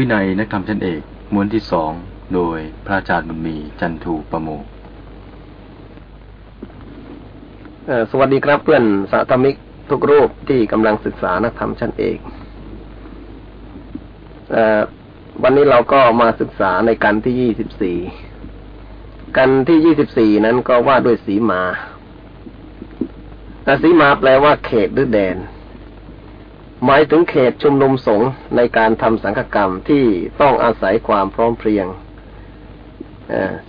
วินัยนักธรรมชั้นเอกม้วนที่สองโดยพระอาจารย์บุญมีจันทูประโมสวัสดีครับเพื่อนสาธมิกทุกรูปที่กำลังศึกษานักธรรมชั้นเอกวันนี้เราก็มาศึกษาในกันที่ยี่สิบสี่กันที่ยี่สิบสี่นั้นก็ว่าด้วยสีมาสีมาแปลว่าเขตหรือแดน หมายถึงเขตชุมนุมสงฆ์ในการทำสังฆกรรมที่ต้องอาศัยความพร้อมเพรียง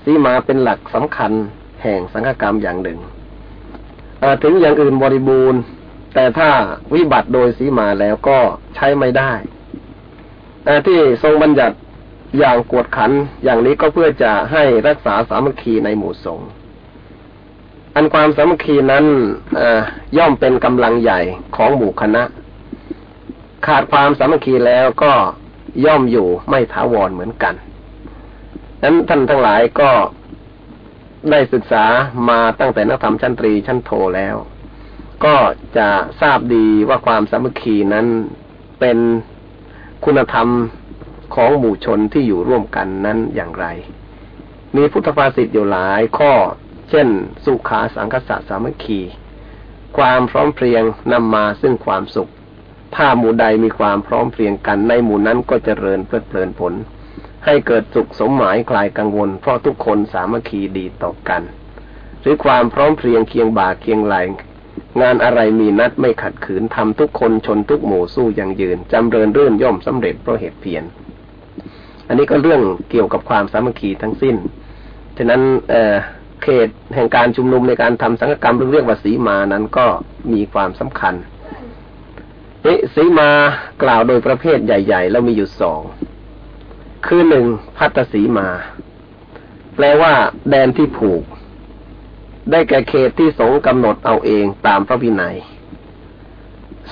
สีมาเป็นหลักสำคัญแห่งสังฆกรรมอย่างหนึ่งถึงอย่างอื่นบริบูรณ์ แต่ถ้าวิบัติโดยสีมาแล้วก็ใช้ไม่ได้ที่ทรงบัญญัติอย่างกวดขันอย่างนี้ก็เพื่อจะให้รักษาสามัคคีในหมู่สงฆ์อันความสามัคคีนั้นย่อมเป็นกำลังใหญ่ของหมู่คณะ ขาดความสามัคคีแล้วก็ย่อมอยู่ไม่ถาวรเหมือนกัน นั้นท่านทั้งหลายก็ได้ศึกษามาตั้งแต่นักธรรมชั้นตรีชั้นโทแล้ว ก็จะทราบดีว่าความสามัคคีนั้นเป็นคุณธรรมของหมู่ชนที่อยู่ร่วมกันนั้นอย่างไร มีพุทธภาษิตอยู่หลายข้อ เช่น สุขาสังคสะสามัคคี ความพร้อมเพรียงนำมาซึ่งความสุข ถ้าหมู่ใดมีความพร้อมเพรียงกันในหมู่นั้นก็จเจริญเพลิดเพลินผล ให้เกิดสุขสมหมายคลายกังวล เพราะทุกคนสามัคคีดีต่อกัน หรือความพร้อมเพรียงเคียงบ่าเคียงไหลงานอะไรมีนัดไม่ขัดขืนทำทุกคนชนทุกหมู่สู้ยังยืนจำเริญเรื่นย่อมสำเร็จเพราะเหตุเพียรอันนี้ก็เรื่องเกี่ยวกับความสามัคคีทั้งสิ้น ฉะนั้นเเขตแห่งการชุมนุมในการทำสังฆกรรมเรียกว่าสีมานั้นก็มีความสำคัญ สีมากล่าวโดยประเภทใหญ่ ๆ แล้วมีอยู่สอง คือหนึ่งพัตสีมา แปลว่า แดนที่ผูก ได้แก่เขตที่สงกำหนดเอาเองตามพระวินัย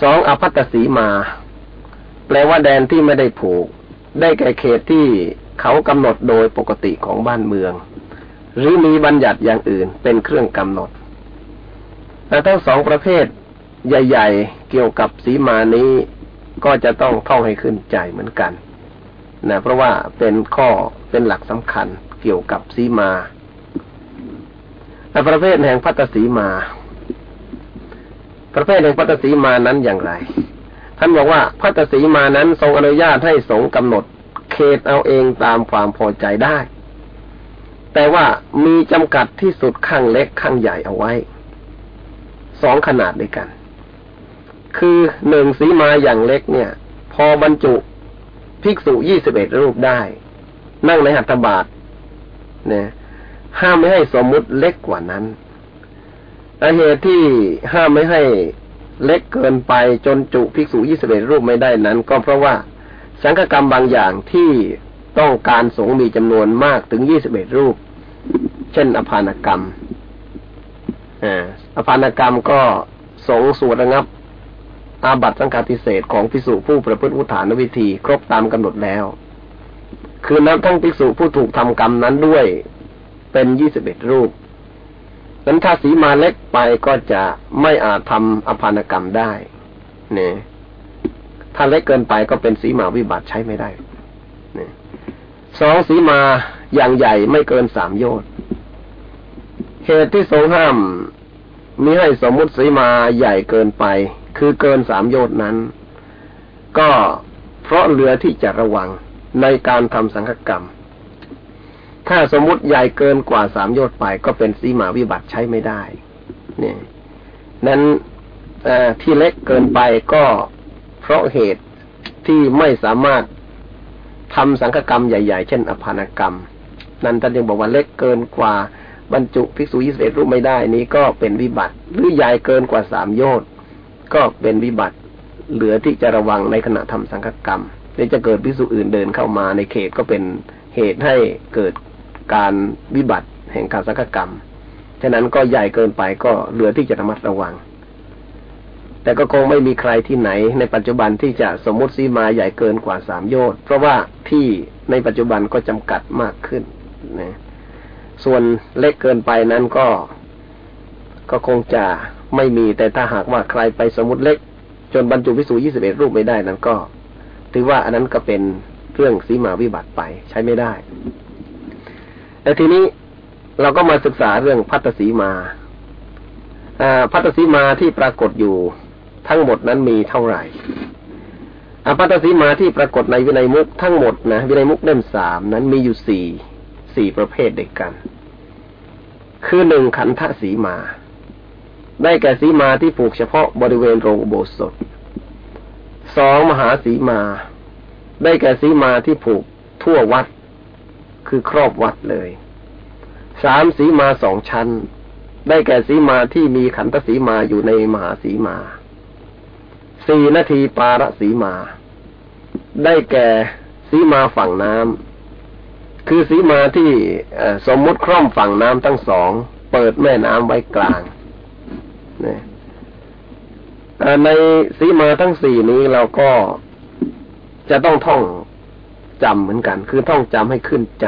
สองอภัตสีมา แปลว่าแดนที่ไม่ได้ผูก ได้แก่เขตที่เขากำหนดโดยปกติของบ้านเมือง หรือมีบัญญัติอย่างอื่นเป็นเครื่องกำหนดแต่ทั้งสองประเภทใหญ่ๆ กี่ยวกับสีมานี้ก็จะต้องท่องให้ขึ้นใจเหมือนกันนะเพราะว่าเป็นข้อเป็นหลักสำคัญเกี่ยวกับสีมาแต่ประเภทแห่งพัตสีมา ประเภทแห่งพัตสีมานั้นอย่างไร ท่านบอกว่าพระตสีมานั้นทรงอนุญาตให้สงกำหนดเขตเอาเองตามความพอใจได้ แต่ว่ามีจำกัดที่สุดข้างเล็กข้างใหญ่เอาไว้สองขนาดด้วยกัน คือหนึ่งสีมาอย่างเล็กเนี่ย พอบรรจุภิกษุยี่สิบเอ็ดรูปได้ นั่งในหัตถบาทเนี่ยห้ามไม่ให้สมมุติเล็กกว่านั้นเหตุที่ห้ามไม่ให้เล็กเกินไปจนจุภิกษุยี่สิบเอ็ดรูปไม่ได้นั้น ก็เพราะว่าสังฆกรรมบางอย่างที่ต้องการสงมีจำนวนมากถึงยี่สิบเอ็ดรูป เช่น อภานกรรมอภานกรรมก็สงสวดระงับ อาบัตสังฆาทิเศษของภิกษุผู้ประพฤติอุทานวิธี ครบตามกำหนดแล้ว คือนับทั้งภิกษุผู้ถูกทำกรรมนั้นด้วยเป็นยี่สิบเอ็ดรูปนั้นถ้าสีมาเล็กไปก็จะไม่อาจทำอภานกรรมได้ เนี่ย ถ้าเล็กเกินไปก็เป็นสีมาวิบัติใช้ไม่ได้ เนี่ยสองสีมาอย่างใหญ่ไม่เกินสามโยชน์เหตุที่ทรงห้ามมีให้สมมุติสีมาใหญ่เกินไป คือเกินสามโยชนั้น ก็เพราะเหลือที่จะระวังในการทำสังฆกรรม ถ้าสมมติใหญ่เกินกว่าสามโยชน์ไปก็เป็นสีมาวิบัติใช้ไม่ได้ เนี่ย นั้นที่เล็กเกินไปก็เพราะเหตุที่ไม่สามารถทำสังฆกรรมใหญ่ ๆ เช่น อภานกรรม นั้นท่านยังบอกว่าเล็กเกินกว่าบรรจุภิกษุยี่สิบเอ็ดรูปไม่ได้นี้ก็เป็นวิบัติ หรือใหญ่เกินกว่าสามโยชน์ ก็เป็นวิบัติเหลือที่จะระวังในขณะทำสังฆกรรมหรือจะเกิดภิกษุอื่นเดินเข้ามาในเขตก็เป็นเหตุให้เกิดการวิบัติแห่งการสักกรรม ฉะนั้นก็ใหญ่เกินไปก็เหลือที่จะระมัดระวัง แต่ก็คงไม่มีใครที่ไหน ในปัจจุบันที่จะสมมติซีมาใหญ่เกินกว่าสามโยชน์เพราะว่าที่ในปัจจุบันก็จำกัดมากขึ้นนะส่วนเล็กเกินไปนั้นก็ก็คงจะ ไม่มีแต่ถ้าหากว่าใครไปสมมติเล็ก จนบรรจุพิสูจยี่สิบเอ็ดรูปไม่ได้นั้นก็ ถือว่าอันนั้นก็เป็นเรื่องสีมาวิบัติไปใช้ไม่ได้แต่ทีนี้เราก็มาศึกษาเรื่องพัตสีมาพัตสีมาที่ปรากฏอยู่ทั้งหมดนั้นมีเท่าไหร่อภัตสีมาที่ปรากฏในวินัยมุกทั้งหมดนะวินัยมุกเล่มสามนั้นมีอยู่สี่สี่ประเภทเด็กกัน คือหนึ่งขันธสีมา ได้แก่สีมาที่ผูกเฉพาะบริเวณโรงโบสถสองมหาสีมา ได้แก่สีมาที่ผูกทั่ววัด คือครอบวัดเลยสามสีมาสองชั้น ได้แก่สีมาที่มีขันธสีมาอยู่ในมหาสีมาสี่นาทีปารสีมา ได้แก่สีมาฝั่งน้ำคือสีมาที่สมมุติคร่อมฝั่งน้ำทั้งสอง เปิดแม่น้ำไว้กลาง นในสีมาทั้งสี่นี้เราก็จะต้องท่องจำเหมือนกัน คือท่องจำให้ขึ้นใจ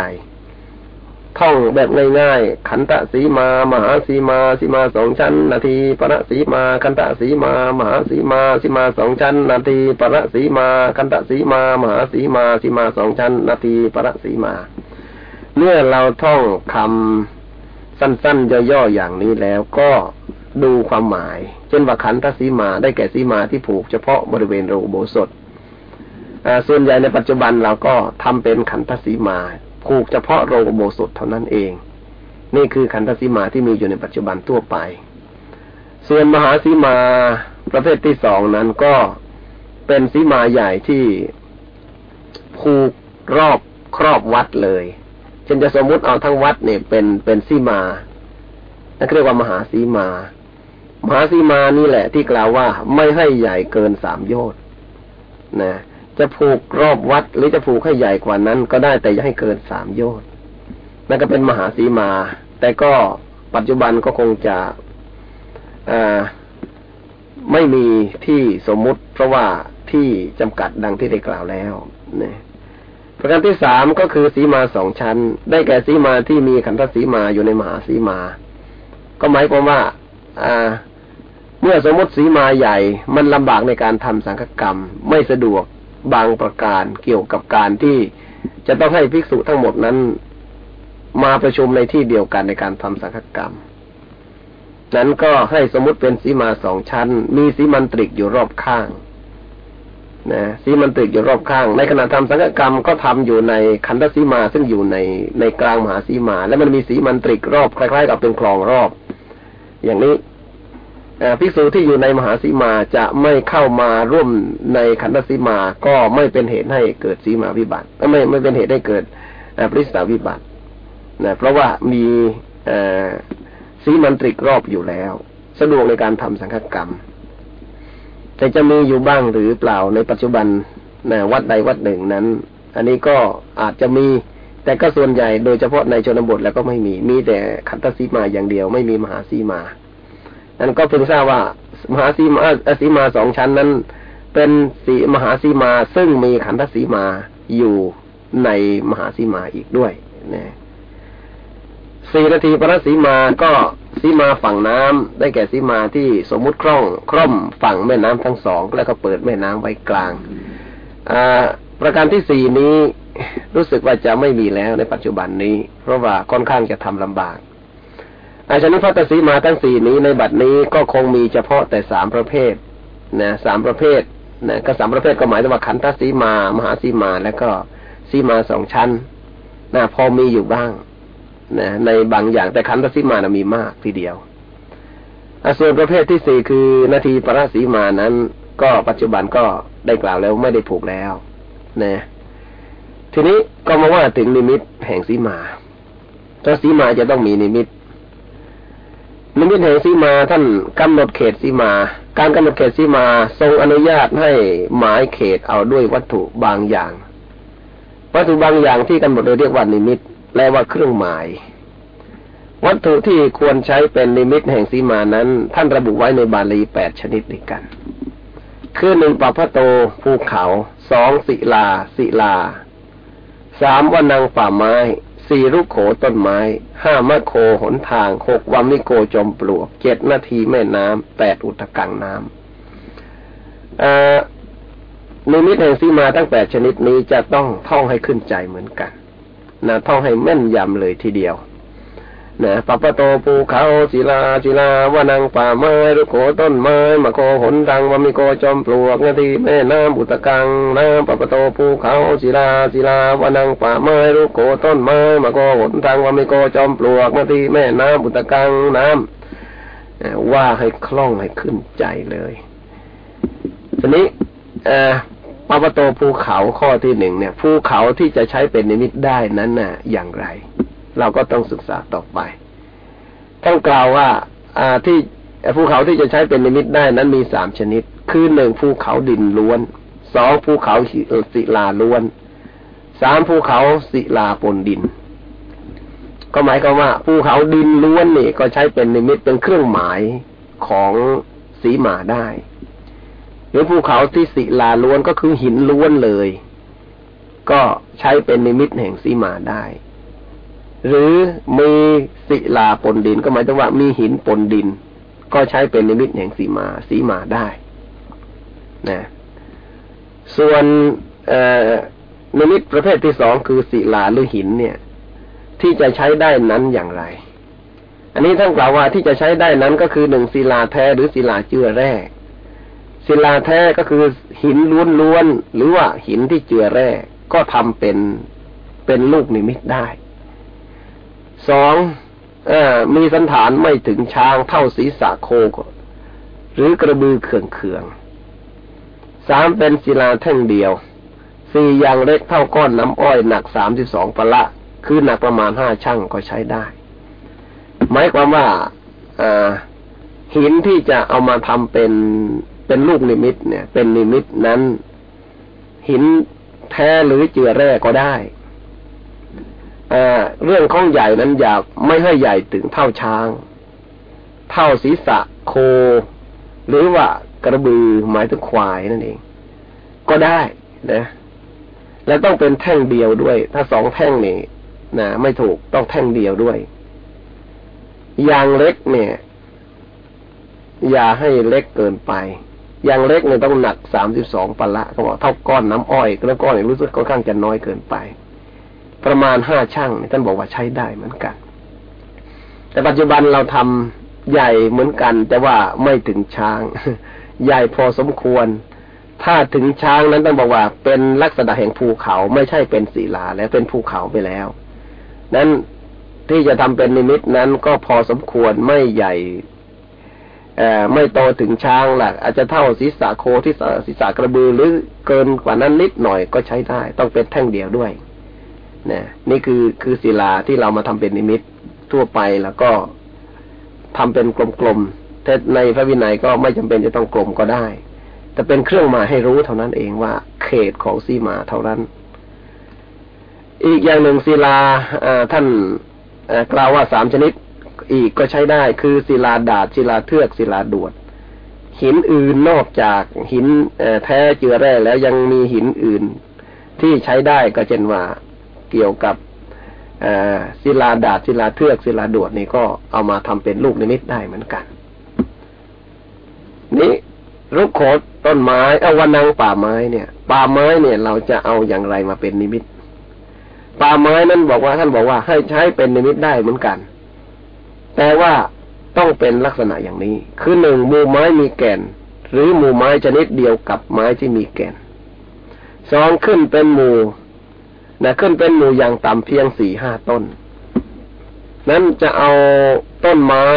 ท่องแบบง่ายๆ ขันตะสีมา มหาสีมาสีมาสองชั้น นาทีปรสีมา ขันตะสีมา มหาสีมาสีมาสองชั้น นาทีปรสีมา ขันตะสีมา มหาสีมาสีมาสองชั้น นาทีปรสีมา เมื่อเราท่องคำสั้นๆย่อๆอย่างนี้แล้วก็ ดูความหมาย เช่นว่าขันตสีมาได้แก่สีมาที่ผูกเฉพาะบริเวณโรโบสถส่วนใหญ่ในปัจจุบันเราก็ทำเป็นขันตสีมา ผูกเฉพาะโรงโบสถเท่านั้นเอง นี่คือขันธสีมาที่มีอยู่ในปัจจุบันทั่วไป ส่วนมหาสีมาประเภทที่สองนั้นก็เป็นสีมาใหญ่ที่ผูกรอบครอบวัดเลยเช่นจะสมมุติเอาทั้งวัดเนี่ยเป็นเป็นสีมานั่นเรียกว่ามหาสีมา มหาสีมานี่แหละ ที่กล่าวว่าไม่ให้ใหญ่เกินสามโยชน์นะจะผูกรอบวัดหรือจะผูกให้ใหญ่กว่านั้น ก็ได้แต่อย่าให้เกินสามโยชน์นั่นก็เป็นมหาสีมา แต่ก็ปัจจุบันก็คงจะไม่มีที่สมมุติเพราะว่าที่จำกัดดังที่ได้กล่าวแล้วนี่ยประการที่สามก็คือสีมาสองชั้น ได้แก่สีมาที่มีขันธสีมาอยู่ในมหาสีมา ก็หมายความว่า อ่า เมื่อสมมติสีมาใหญ่ มันลำบากในการทำสังฆกรรม ไม่สะดวกบางประการเกี่ยวกับการที่จะต้องให้ภิกษุทั้งหมดนั้น มาประชุมในที่เดียวกันในการทำสังฆกรรม นั้นก็ให้สมมติเป็นสีมาสองชั้น มีสีมันตริกอยู่รอบข้างนะสีมันตริกอยู่รอบข้าง ในขณะทำสังฆกรรมก็ทำอยู่ในขันธสีมาซึ่งอยู่ในในกลางมหาสีมา และมันมีสีมันตริกรอบคล้ายๆ กับเป็นคลองรอบ อย่างนี้ ภิกษุที่อยู่ในมหาสีมาจะไม่เข้ามาร่วมในขันธสีมาก็ไม่เป็นเหตุให้เกิดสีมาวิบัติไม่ไม่เป็นเหตุให้เกิดปริสาวิบัตินะเพราะว่ามีสีมันตริกรอบอยู่แล้ว สะดวกในการทำสังฆกรรม แต่จะมีอยู่บ้างหรือเปล่าในปัจจุบันนะวัดใดวัดหนึ่งนั้น อันนี้ก็อาจจะมี แต่ก็ส่วนใหญ่โดยเฉพาะในชนบทแล้วก็ไม่มี มีแต่ขันธสีมาอย่างเดียว ไม่มีมหาสีมา นั่นก็เพิ่งทราบว่า มหาสีมาสีมาสองชั้นนั้น เป็นสีมหาสีมาซึ่งมีขันธสีมาอยู่ในมหาสีมาอีกด้วยนะสี่นาทีพระสีมาก็สีมาฝั่งน้ำได้แก่สีมาที่สมมุติคล่องคร่อมฝั่งแม่น้ำทั้งสองแล้วก็เปิดแม่น้ำไว้กลางประการที่สี่นี้รู้สึกว่าจะไม่มีแล้วในปัจจุบันนี้ เพราะว่าค่อนข้างจะทำลำบาก อาชนิพัตสีมาทั้งสี่นี้ในบัดนี้ก็คงมีเฉพาะแต่สามประเภทนะสามประเภทนะก็สามประเภทก็หมายถึงว่าขันธสีมา มหาสีมาแล้วก็สีมาสองชั้นนะพอมีอยู่บ้างนะในบางอย่างแต่ขันธสีมานะมีมากทีเดียวส่วนประเภทที่สี่คือนาทีปรสีมานั้น ก็ปัจจุบันก็ได้กล่าวแล้วไม่ได้ผูกแล้วนะทีนี้ก็มาว่าถึงนิมิตแห่งสีมาถ้าสีมาจะต้องมีนิมิต นิมิตแห่งสีมาท่านกำหนดเขตสีมา การกำหนดเขตสีมาทรงอนุญาตให้หมายเขตเอาด้วยวัตถุบางอย่าง วัตถุบางอย่างที่กำหนดโดยเรียกว่านิมิตแปลว่าเครื่องหมาย วัตถุที่ควรใช้เป็นนิมิตแห่งสีมานั้น ท่านระบุไว้ในบาลีแปดชนิดด้วยกัน คือหนึ่งปะพะโตภูเขาสองศิลาศิลาสามวันังป่าไม้ สี่ลูกโขต้นไม้ ห้ามะโคหนทางหกวัมมิโกจมปลวกเจ็ดนาทีแม่น้ำแปดอุตกังน้ำนิมิตแห่งสีมาทั้งแปดชนิดนี้จะต้องท่องให้ขึ้นใจเหมือนกันนะท่องให้แม่นยำเลยทีเดียว นะปปโตภูเขาศิลาศิลาวานังป่าไม้รุโขต้นไม้มะโกหนดังวามิโกจอมปลวกนาทีแม่น้ำบุตรกังน้ำปปโตภูเขาศิลาศิลาวานังป่าไม้รุโขต้นไม้มะโกหนดังวามิโกจอมปลวกนาทีแม่น้ำบุตรกังน้ำว่าให้คล่องให้ขึ้นใจเลยทีนี้ปปโตภูเขาข้อที่หนึ่งเนี่ย ภูเขาที่จะใช้เป็นนิมิตได้นั้นน่ะ อย่างไร เราก็ต้องศึกษาต่อไปท่านกล่าวว่าอ่าที่ภูเขาที่จะใช้เป็นนิมิตได้นั้นมีสามชนิด คือหนึ่งภูเขาดินล้วนสองภูเขาศิลาล้วนสามภูเขาศิลาปนดิน ก็หมายความว่าภูเขาดินล้วนนี่ก็ใช้เป็นนิมิตเป็นเครื่องหมายของสีหมาได้ หรือภูเขาที่ศิลาล้วนก็คือหินล้วนเลย ก็ใช้เป็นนิมิตแห่งสีหมาได้ หรือมีศิลาปนดิน ก็หมายถึงว่ามีหินปนดิน ก็ใช้เป็นนิมิตแห่งสีมา สีมาได้นะส่วนนิมิตประเภทที่สองคือศิลาหรือหินเนี่ย ที่จะใช้ได้นั้นอย่างไร อันนี้ท่านกล่าวว่าที่จะใช้ได้นั้นก็คือหนึ่งศิลาแท้หรือศิลาเจือแร่ศิลาแท้ก็คือหินล้วนๆหรือว่าหินที่เจือแร่ก็ทำเป็นเป็นลูกนิมิตได้ สองอมีสันฐานไม่ถึงช้างเท่าศีรษะโคกหรือกระบือเขื่องเขื่องสามเป็นศิลาแท่งเดียวสี่อย่างเล็กเท่าก้อนน้ำอ้อยหนักสามสิบสองปละ คือหนักประมาณห้าช่างก็ใช้ได้ หมายความว่าหินที่จะเอามาทำเป็นเป็นลูกนิมิตเนี่ย เป็นนิมิตนั้น หินแท้หรือเจือแร่ก็ได้ เรื่องของใหญ่นั้นอยากไม่ให้ใหญ่ถึงเท่าช้าง เท่าศีรษะโค หรือว่ากระบือหมายถึงควายนั่นเอง ก็ได้นะ และต้องเป็นแท่งเดียวด้วย ถ้าสองแท่งนี่นะไม่ถูกต้องแท่งเดียวด้วย อย่างเล็กเนี่ย อย่าให้เล็กเกินไป อย่างเล็กเนี่ยต้องหนักสามสิบสองปละเขาบอกเท่าก้อนน้ำอ้อยแล้วก้อนเนี่ยรู้สึกค่อนข้างจะน้อยเกินไป ประมาณห้าช่างท่านบอกว่าใช้ได้เหมือนกัน แต่ปัจจุบันเราทำใหญ่เหมือนกัน แต่ว่าไม่ถึงช้าง ใหญ่พอสมควร ถ้าถึงช้างนั้นต้องบอกว่า เป็นลักษณะแห่งภูเขาไม่ใช่เป็นศิลาแล้วเป็นภูเขาไปแล้ว นั้นที่จะทำเป็นนิมิตนั้นก็พอสมควรไม่ใหญ่ไม่โตถึงช้างหลักอาจจะเท่าศีรษะโคที่ศีรษะกระบือหรือเกินกว่านั้นนิดหน่อยก็ใช้ได้ ต้องเป็นแท่งเดียวด้วย นะนี่คือคือศิลาที่เรามาทำเป็นนิมิตทั่วไปแล้วก็ทำเป็นกลมๆแต่ในพระวินัยก็ไม่จำเป็นจะต้องกลมก็ได้ แต่เป็นเครื่องหมายให้รู้เท่านั้นเองว่า เขตของสีมาเท่านั้น อีกอย่างหนึ่งศิลาท่านกล่าวว่าสามชนิดอีกก็ใช้ได้คือศิลาดาดศิลาเทือกศิลาดวด หินอื่นนอกจากหินแท้เจือแร่แล้วยังมีหินอื่นที่ใช้ได้ก็เช่นว่า เกี่ยวกับศิลาดาษศิลาเทือกศิลาดวดนี่ก็เอามาทำเป็นลูกนิมิตได้เหมือนกัน นี่รูปโขดต้นไม้เอาวันนังป่าไม้เนี่ย ป่าไม้เนี่ย เราจะเอาอย่างไรมาเป็นนิมิต ป่าไม้นั้นบอกว่าท่านบอกว่าให้ใช้เป็นนิมิตได้เหมือนกัน แต่ว่าต้องเป็นลักษณะอย่างนี้ คือหนึ่งมูไม้มีแก่น หรือมูไม้ชนิดเดียวกับไม้ที่มีแก่นสองขึ้นเป็นหมู่ นะขึ้นเป็นหมู่อย่างต่ำเพียงสี่ห้าต้น นั้นจะเอาต้นไม้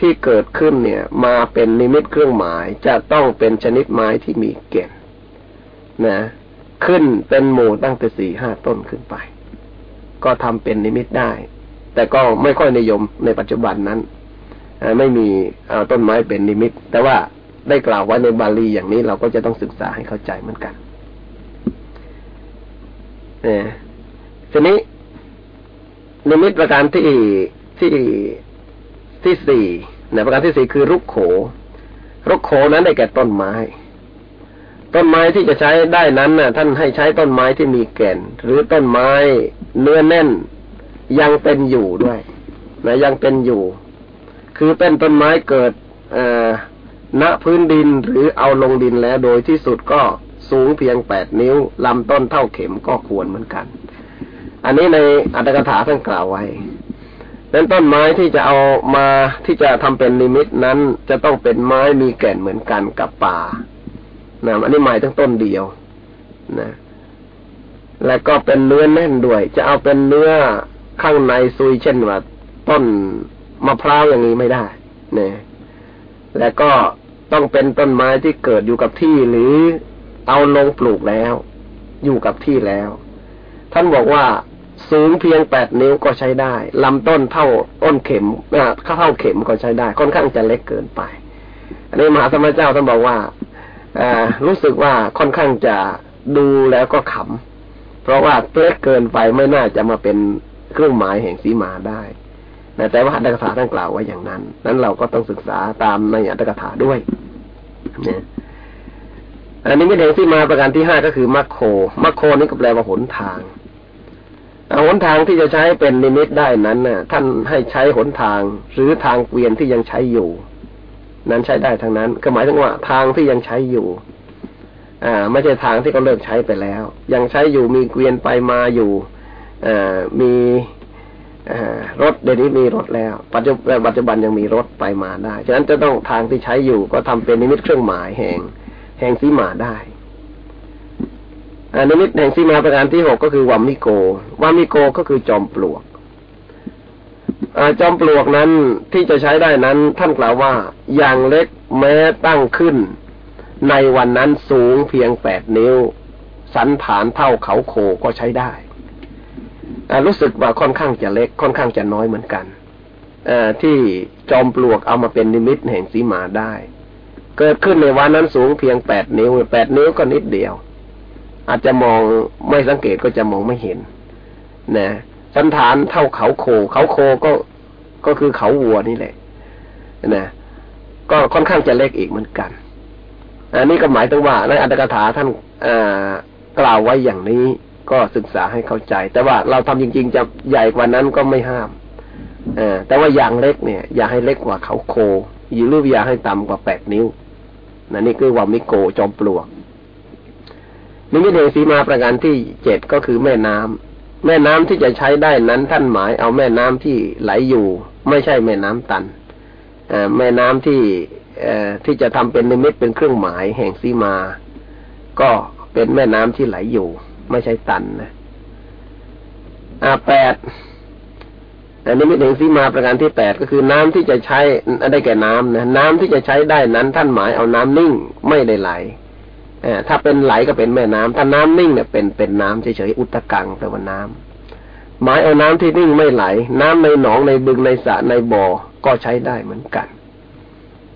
ที่เกิดขึ้นเนี่ย มาเป็นนิมิตเครื่องหมาย จะต้องเป็นชนิดไม้ที่มีเก่นนะ ขึ้นเป็นหมู่ตั้งแต่สี่ห้าต้นขึ้นไป ก็ทำเป็นนิมิตได้ แต่ก็ไม่ค่อยนิยมในปัจจุบันนั้นไม่มีเอาต้นไม้เป็นนิมิต แต่ว่าได้กล่าวไว้ในบาลีอย่างนี้เราก็จะต้องศึกษาให้เข้าใจเหมือนกัน เนี่ยทีนี้นิมิตประการที่ที่ที่สี่นประการที่สี่คือรุกโขรุกโขนั้นได้แก่ต้นไม้ ต้นไม้ที่จะใช้ได้นั้นน่ะ ท่านให้ใช้ต้นไม้ที่มีแก่น หรือต้นไม้เนื้อแน่นยังเป็นอยู่ด้วยนะยังเป็นอยู่ คือเป็นต้นไม้เกิดณพื้นดินหรือเอาลงดินแล้วโดยที่สุดก็ สูงเพียงแปดนิ้ว ลำต้นเท่าเข็มก็ควรเหมือนกัน อันนี้ในอัตถกถาท่านกล่าวไว้นั้นต้นไม้ที่จะเอามาที่จะทำเป็นนิมิตนั้น จะต้องเป็นไม้มีแก่นเหมือนกันกับป่านะอันนี้หมายถึงต้นเดียวนะและก็เป็นเนื้อแน่นด้วย จะเอาเป็นเนื้อข้างในซุยเช่นว่าต้นมะพร้าวอย่างนี้ไม่ได้นี่และก็ต้องเป็นต้นไม้ที่เกิดอยู่กับที่หรือ เอาลงปลูกแล้ว อยู่กับที่แล้ว ท่านบอกว่าสูงเพียงแปดนิ้วก็ใช้ได้ลำต้นเท่าต้นเข็มอ่าเท่าเข็มก็ใช้ได้ ค่อนข้างจะเล็กเกินไปอันนี้มหาสมณเจ้าท่านบอกว่าอรู้สึกว่าค่อนข้างจะดูแล้วก็ขำเพราะว่าเล็กเกินไปไม่น่าจะมาเป็นเครื่องหมายแห่งสีมาได้แต่ว่าอัตถกถาท่านกล่าวไว้อย่างนั้น นั้นเราก็ต้องศึกษาตามในอัตถกถาด้วยเนี่ย อันนี้ไม่เห็นที่มาประการที่ห้าก็คือมัคโคมัคโคนี่ก็แปลว่าหนทางหนทางที่จะใช้เป็นนิมิตได้นั้นน่ะ ท่านให้ใช้หนทางหรือทางเกวียนที่ยังใช้อยู่ นั้นใช้ได้ทั้งนั้น ก็หมายถึงว่าทางที่ยังใช้อยู่ อ่า ไม่ใช่ทางที่เขาเลิกใช้ไปแล้ว ยังใช้อยู่มีเกวียนไปมาอยู่อ่ามีรถเดี๋ยวนี้มีรถแล้ว ปัจจุบันปัจจุบันยังมีรถไปมาได้ ฉะนั้นจะต้องทางที่ใช้อยู่ก็ทำเป็นนิมิตเครื่องหมายแห่ง แห่งสีมาได้ อ่านิมิตแห่งสีมาประการที่หกก็คือวัมมิโกวัมมิโกก็คือจอมปลวกจอมปลวกนั้นที่จะใช้ได้นั้น ท่านกล่าวว่าอย่างเล็กแม้ตั้งขึ้น ในวันนั้นสูงเพียงแปดนิ้ว สันฐานเท่าเขาโคก็ใช้ได้รู้สึกว่าค่อนข้างจะเล็กค่อนข้างจะน้อยเหมือนกันอที่จอมปลวกเอามาเป็นนิมิตแห่งสีมาได้ เกิดขึ้นในวันนั้นสูงเพียงแปดนิ้วแปดนิ้วก็นิดเดียว อาจจะมองไม่สังเกตก็จะมองไม่เห็นนะสันฐานเท่าเขาโค เขาโคก็ก็คือเขาวัวนี่แหละนะก็ค่อนข้างจะเล็กอีกเหมือนกัน อันนี้ก็หมายถึงว่าในอัตถกถาท่านกล่าวไว้อย่างนี้ก็ศึกษาให้เข้าใจ แต่ว่าเราทำจริง ๆ จะใหญ่กว่านั้นก็ไม่ห้ามอแต่ว่าอย่างเล็กเนี่ย อย่าให้เล็กกว่าเขาโคยืรืออย่าให้ต่ำกว่าแปดนิ้ว นั่นนี่คือวามิโกจอมปลวกนิมิตเหสีมาประการที่เจ็ดก็คือแม่น้ำแม่น้ำที่จะใช้ได้นั้นท่านหมายเอาแม่น้ำที่ไหลอยู่ ไม่ใช่แม่น้ำตันแม่น้ำที่ที่จะทำเป็นนิมิตเป็นเครื่องหมายแห่งสีมา ก็เป็นแม่น้ำที่ไหลอยู่ ไม่ใช่ตันนะอ่าแปด อันนี้ม่ถึงสีมาประการที่แปดก็คือน้ำที่จะใช้ได้แก่น้ำนะน้ำที่จะใช้ได้นั้น ท่านหมายเอาน้ำนิ่งไม่ได้ไหลอถ้าเป็นไหลก็เป็นแม่น้ำถ้าน้ำนิ่งเนี่ยเป็นเป็นน้ำเฉยๆอุตกังแปลว่าน้ำหมายเอาน้ำที่นิ่งไม่ไหล น้ำในหนองในบึงในสระในบ่อก็ใช้ได้เหมือนกัน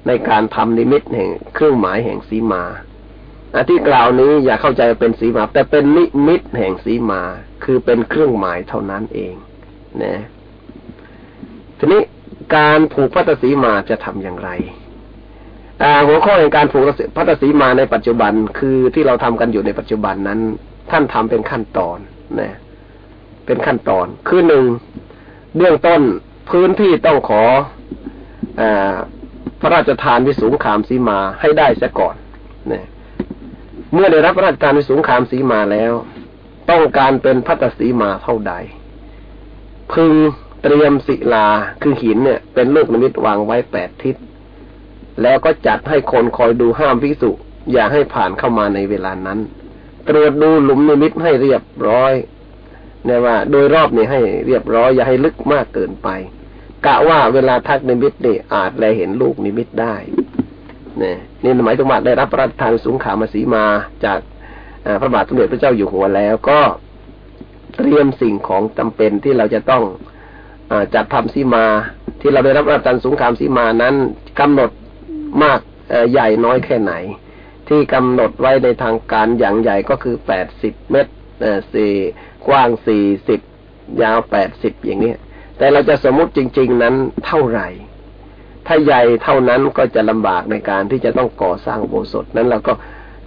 ในการทำนิมิตแห่งเครื่องหมายแห่งสีมาอที่กล่าวนี้อย่าเข้าใจเป็นสีมา แต่เป็นนิมิตแห่งสีมา คือเป็นเครื่องหมายเท่านั้นเองนะ ทีนี้การผูกพัตสีมาจะทำอย่างไรหัวข้อในการผูกพัตสีมาในปัจจุบันคือที่เราทำกันอยู่ในปัจจุบันนั้น ท่านทำเป็นขั้นตอนนะเป็นขั้นตอนคือหนึ่งเบื้องต้นพื้นที่ต้องขออพระราชทานวิสุงขามสีมาให้ได้ซะก่อนนะเมื่อได้รับพระราชการในสงคามสีมาแล้ว ต้องการเป็นพัตสีมาเท่าใด พึง เตรียมศิลาคือหินเนี่ย เป็นลูกนิมิตวางไว้แปดทิศ แล้วก็จัดให้คนคอยดูห้ามพิสุอย่าให้ผ่านเข้ามาในเวลานั้น ตรวจดูหลุมนิมิตให้เรียบร้อยเนี่ยว่า โดยรอบนี่ให้เรียบร้อย อย่าให้ลึกมากเกินไป กะว่าเวลาทักนิมิตนี่อาจแลเห็นลูกนิมิตได้นี่นี่หมายถึงว่าได้รับพระราชทานสูงขามาสีมาจากพระบาทสมเด็จพระเจ้าอยู่หัวแล้วก็เตรียมสิ่งของจำเป็นที่เราจะต้อง อจัดทำสีมา ที่เราได้รับพระราชทานสูงขามสีมานั้นกำหนดมากใหญ่น้อยแค่ไหน ที่กำหนดไว้ในทางการอย่างใหญ่ก็คือแปดสิบเมตรสี่กว้างสี่สิบยาวแปดสิบอย่างนี้แต่เราจะสมมุติจริง ๆ นั้นเท่าไหร่ ถ้าใหญ่เท่านั้นก็จะลำบากในการที่จะต้องก่อสร้างโบสถนั้นเราก็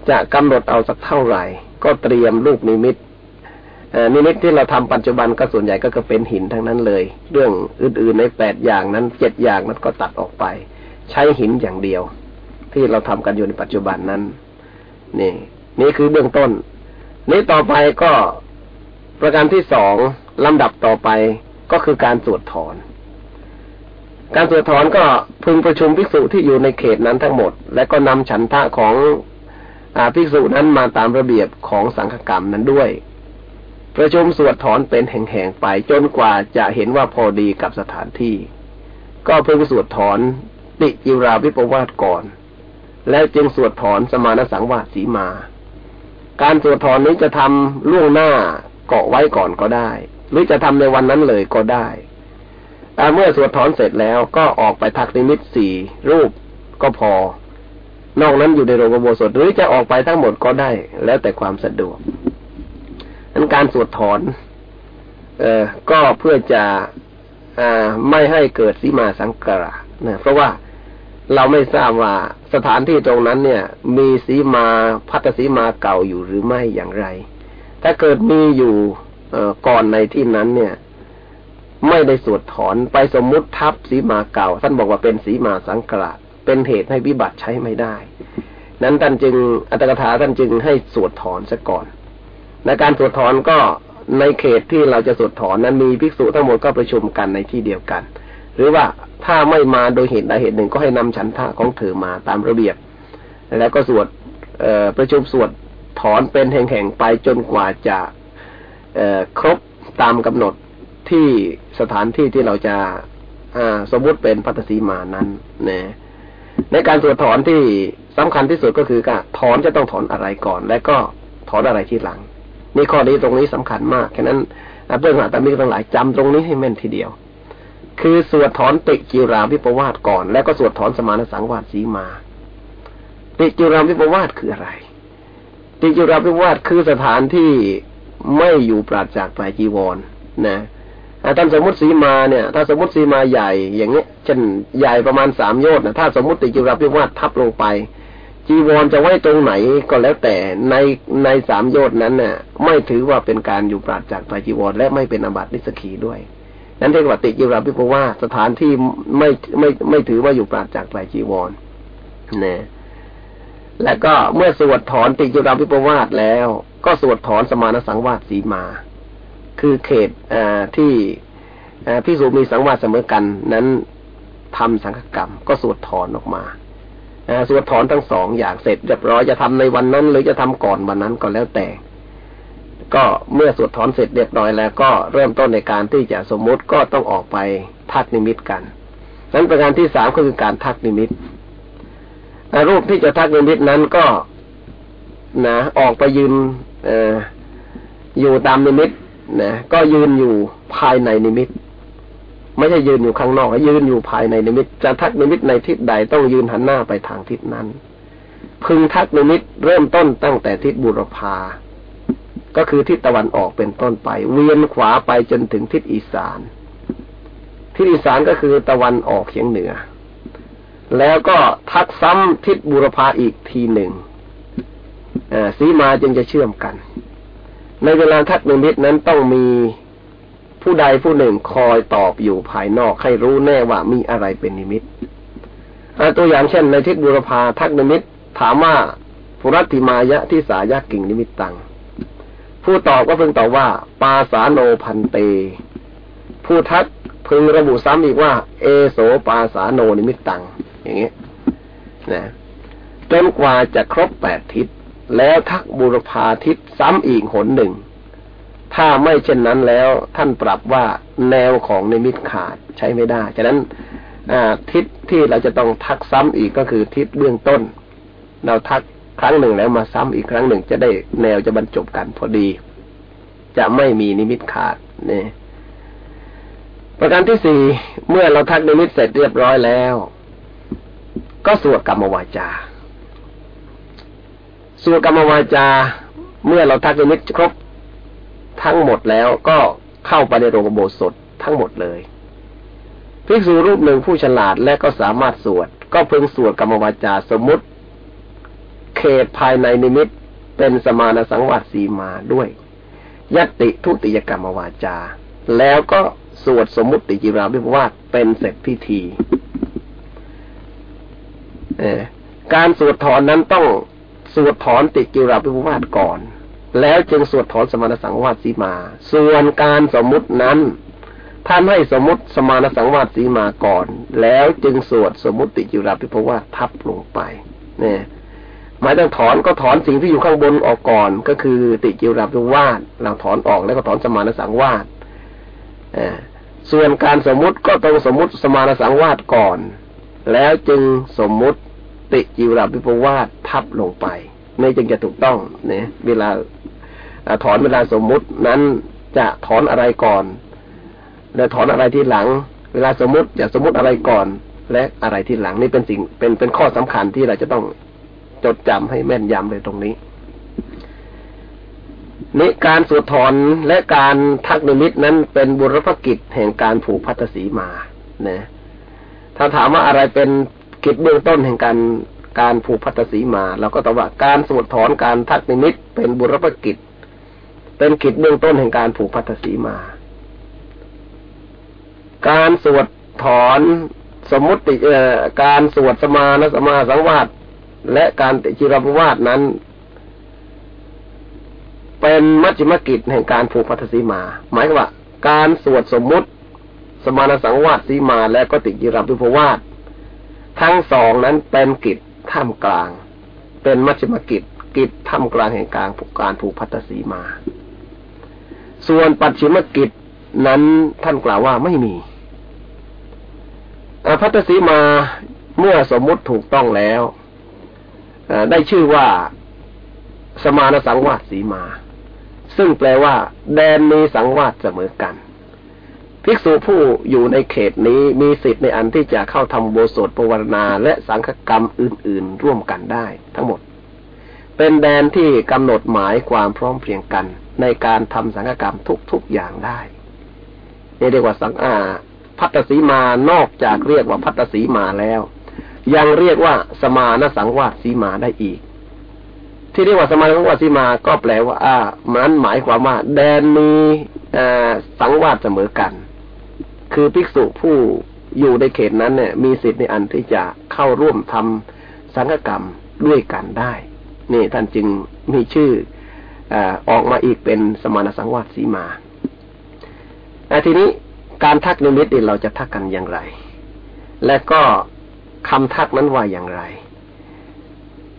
จะกำหนดเอาสักเท่าไหร่ ก็เตรียมลูกนิมิต นิมิตที่เราทำปัจจุบันก็ส่วนใหญ่ก็เป็นหินทั้งนั้นเลย เรื่องอื่นๆในแปดอย่างนั้นเจ็ดอย่างนั้นก็ตัดออกไป ใช้หินอย่างเดียว ที่เราทำกันอยู่ในปัจจุบันนั้น นี่ นี่คือเบื้องต้น นี้ต่อไปก็ประการที่สองลำดับต่อไปก็คือการสวดถอน การสวดถอนก็พึงประชุมภิกษุที่อยู่ในเขตนั้นทั้งหมด และก็นำฉันทะของอภิกษุนั้นมาตามระเบียบของสังฆกรรมนั้นด้วย ประชุมสวดถอนเป็นแห่งๆไปจนกว่าจะเห็นว่าพอดีกับสถานที่ ก็เพึงสวดถอนติจิราวิปวาสก่อน แล้วจึงสวดถอนสมานสังวาสีมา การสวดถอนนี้จะทำล่วงหน้าเกาะไว้ก่อนก็ได้ หรือจะทำในวันนั้นเลยก็ได้แต่เมื่อสวดถอนเสร็จแล้วก็ออกไปทักนิมิตสี่รูปก็พอ นอกนั้นอยู่ในโรงโบสถหรือจะออกไปทั้งหมดก็ได้ แล้วแต่ความสะดวกั้นการสวดถอน เอ่อก็เพื่อจะอ่าไม่ให้เกิดสีมาสังกระนะเพราะว่าเราไม่ทราบว่าสถานที่ตรงนั้นเนี่ย มีสีมาพัตสีมาเก่าอยู่หรือไม่อย่างไร ถ้าเกิดมีอยู่ก่อนในที่นั้นเนี่ย ไม่ได้สวดถอนไปสมมุติทับสีมาเก่า ท่านบอกว่าเป็นสีมาสังกระเป็นเหตุให้วิบัติใช้ไม่ได้ นั้นท่านจึงอัตถกถาท่านจึงให้สวดถอนซะก่อน ในการสวดถอนก็ในเขตที่เราจะสวดถอนนั้นมีภิกษุทั้งหมดก็ประชุมกันในที่เดียวกัน หรือว่าถ้าไม่มาโดยเหตุใดเหตุหนึ่งก็ให้นำฉันทะของเธอมาตามระเบียบ แล้วก็สวดประชุมสวดถอนเป็นแห่งๆไปจนกว่าจะครบตามกำหนดที่สถานที่ที่เราจะสมมติเป็นพัตสีมานั้นนะในการตรวจถอนที่สำคัญที่สุดก็คือการถอนจะต้องถอนอะไรก่อน และก็ถอนอะไรที่หลัง นี่ข้อนี้ตรงนี้สำคัญมากฉะนั้นเพื่อนหาตามิกทั้งหลายจำตรงนี้ให้แม่นทีเดียว คือสวดถอนติจิราวิปวาสก่อน แล้วก็สวดถอนสมานสังวาสสีมา ติจิราวิปวาสคืออะไร ติจุราพิวาสคือสถานที่ไม่อยู่ปราศจากปลายจีวรนะท่านสมมติสีมาเนี่ย ถ้าสมมติสีมาใหญ่อย่างเงี้ยเช่นใหญ่ประมาณสามโยชน์นะถ้าสมมติติจุราพิวาสทับลงไป จีวรจะไว้ตรงไหนก็แล้วแต่ในในสามโยชนั้นเนี่ยไม่ถือว่าเป็นการอยู่ปราศจากปลายจีวร และไม่เป็นอบัตินิสกีด้วย นั้นเรียกว่าติจิราพิพว่าสถานที่ไม่ไม่ไม่ถือว่าอยู่ปราศจากปลายจีวรนี่ยแล้วก็เมื่อสวดถอนติจุราวิปวาสแล้ว ก็สวดถอนสมานสังวาสสีมา คือเขตที่พิสูจมีสังวาสเสมอกันนั้นทำสังฆกรรม ก็สวดถอนออกมา สวดถอนทั้งสองอย่างเสร็จเรียบร้อยจะทำในวันนั้น หรือจะทำก่อนวันนั้นก็แล้วแต่ ก็เมื่อสวดถอนเสร็จเรียบร้อยแล้วก็เริ่มต้นในการที่จะสมมุติก็ต้องออกไปทักนิมิตกันนั้นประการที่สามก็คือการทักนิมิตรูปที่จะทักนิมิตนั้นก็นะออกไปยืนอยู่ตามนิมิตนะก็ยืนอยู่ภายในนิมิต ไม่ใช่ยืนอยู่ข้างนอกยืนอยู่ภายในนิมิตจะทักนิมิตในทิศใดต้องยืนหันหน้าไปทางทิศนั้น พึงทักนิมิตเริ่มต้นตั้งแต่ทิศบุรพาก็คือทิศตะวันออกเป็นต้นไป เวียนขวาไปจนถึงทิศอีสาน ทิศอีสานก็คือตะวันออกเฉียงเหนือ แล้วก็ทักซ้ำทิศบุรพาอีกทีหนึ่งสีมาจึงจะเชื่อมกัน ในเวลาทักนิมิตนั้นต้องมี ผู้ใดผู้หนึ่งคอยตอบอยู่ภายนอกให้รู้แน่ว่ามีอะไรเป็นนิมิตตัวอย่างเช่นในทิศบุรพาทักนิมิต ถามว่าปุรัตถิมายะทิสายะกิงนิมิตตัง ผู้ตอบก็เพิ่งตอบว่า ปาสาโนพันเต ผู้ทักพึงระบุซ้ำอีกว่า เอโสปาสาโนนิมิตตัง อย่างนี้นะจนกว่าจะครบแปดทิศแล้วทักบุรพาทิศซ้ำอีกหนหนึ่ง ถ้าไม่เช่นนั้นแล้วท่านปรับว่าแนวของนิมิตขาดใช้ไม่ได้ ฉะนั้นทิศที่เราจะต้องทักซ้ำอีกก็คือทิศเบื้องต้น เราทักครั้งหนึ่งแล้วมาซ้ำอีกครั้งหนึ่งจะได้แนวจะบรรจบกันพอดี จะไม่มีนิมิตขาดนี่ประการที่สี่เมื่อเราทักนิมิตเสร็จเรียบร้อยแล้ว ก็สวดกรรมวาจาสวดกรรมวาจา เมื่อเราทักนิมิตครบ ทั้งหมดแล้วก็เข้าไปในโรงโบสถทั้งหมดเลยภิกษุรูปหนึ่งผู้ฉลาดและก็สามารถสวด ก็เพิ่งสวดกรรมวาจาสมมติ เขตภายในนิมิตเป็นสมานสังวัตสีมาด้วยยติทุติยกรรมวาจา แล้วก็สวดสมมุติจิราวิวาสเป็นเสร็จพิธีการสวดถอนนั้นต้องสวดถอนติกิราปิภวาสก่อน แล้วจึงสวดถอนสมานสังวาสีมา ส่วนการสมมุตินั้น ท่านให้สมมติสมานสังวาสีมาก่อน แล้วจึงสวดสมมติติกิราปิภวาทับลงไป เนี่ยหมายถึงถอนก็ถอนสิ่งที่อยู่ข้างบนออกก่อน ก็คือติกิราปิภวาสเราถอนออกแล้วก็ถอนสมานสังวาสส่วนการสมมุติก็ต้องสมมุติสมานสังวาสก่อน แล้วจึงสมมุติติจิวราวิปวาสทับลงไปนี่จึงจะถูกต้องเนี่ยเวลา ถอนเวลาสมมุตินั้นจะถอนอะไรก่อน และถอนอะไรที่หลัง เวลาสมมุติจะสมมุติอะไรก่อน และอะไรที่หลังนี่เป็นสิ่งเป็นเป็นข้อสำคัญที่เราจะต้องจดจำให้แม่นยำเลยตรงนี้นี่การสวดถอนและการทักนิมิตนั้นเป็นบุรพกิจแห่งการผูกพัตสีมานะถ้าถามว่าอะไรเป็นกิจเบื้องต้นแห่งการการผูกพัตสีมาเราก็ตอบว่าการสวดถอนการทักนิมิตเป็นบุรพกิจ เป็นกิจเบื้องต้นแห่งการผูกพัตสีมา การสวดถอนสมมติการสวดสมานสมาสังวาสและการติจิรภวาสนั้น เป็นมัจจิมกิจแห่งการผูกพัทสีมา หมายว่า การสวดสมมุติ สมานสังวาสสีมาและก็ติจิรับวิภวาสทั้งสองนั้นเป็นกิจท่ามกลาง เป็นมัจจิมกิจกิจท่ามกลางแห่งการผูกการผูกพัทสีมา ส่วนปัจฉิมกิจนั้นท่านกล่าวว่าไม่มีพัทสีมาเมื่อสมมุติถูกต้องแล้วได้ชื่อว่าสมานสังวาสสีมา ซึ่งแปลว่า แดนมีสังวาสเสมอกัน ภิกษุผู้อยู่ในเขตนี้มีสิทธิ์ในอันที่จะเข้าทำโบสถปวารณา และสังฆกรรมอื่น ๆ ร่วมกันได้ ทั้งหมด เป็นแดนที่กำหนดหมายความพร้อมเพรียงกัน ในการทำสังฆกรรมทุกๆอย่างได้นี่เรียกว่าสังอาพัตสีมานอกจากเรียกว่าพัตสีมาแล้ว ยังเรียกว่าสมานสังวาสสีมาได้อีก ที่เรียกว่าสมาธิวาสีมาก็แปลว่า อ่ามันหมายความว่า แดนมีสังวาสเสมอกัน คือภิกษุผู้อยู่ในเขตนั้นเนี่ย มีสิทธิ์ในอันที่จะเข้าร่วมทำสังฆกรรมด้วยกันได้ นี่ท่านจึงมีชื่อ อออกมาอีกเป็นสมานสังวาสสีมาทีนี้การทักนิมิตเราจะทักกันอย่างไร และก็คำทักนั้นว่าอย่างไร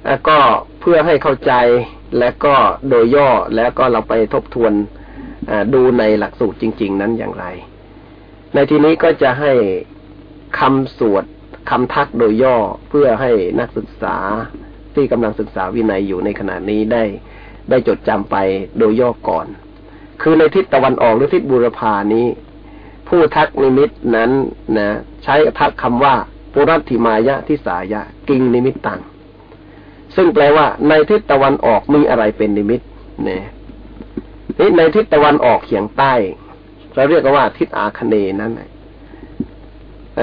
แล้วก็เพื่อให้เข้าใจและก็โดยย่อแล้วก็เราไปทบทวนดูในหลักสูตรจริง ๆ นั้นอย่างไร ในที่นี้ก็จะให้คำสวดคำทักโดยย่อเพื่อให้นักศึกษาที่กำลังศึกษาวินัยอยู่ในขณะนี้ได้ ได้จดจำไปโดยย่อก่อน คือในทิศตะวันออกหรือทิศบุรพานี้ ผู้ทักนิมิตนั้นนะใช้ทักคำว่า ปุรัติมายะทิสายะ กิงนิมิตตัง ซึ่งแปลว่า ในทิศตะวันออกมีอะไรเป็นนิมิตเนี่ยนี่ในทิศตะวันออกเฉียงใต้ เราเรียกว่าทิศอาคเนนั้นอ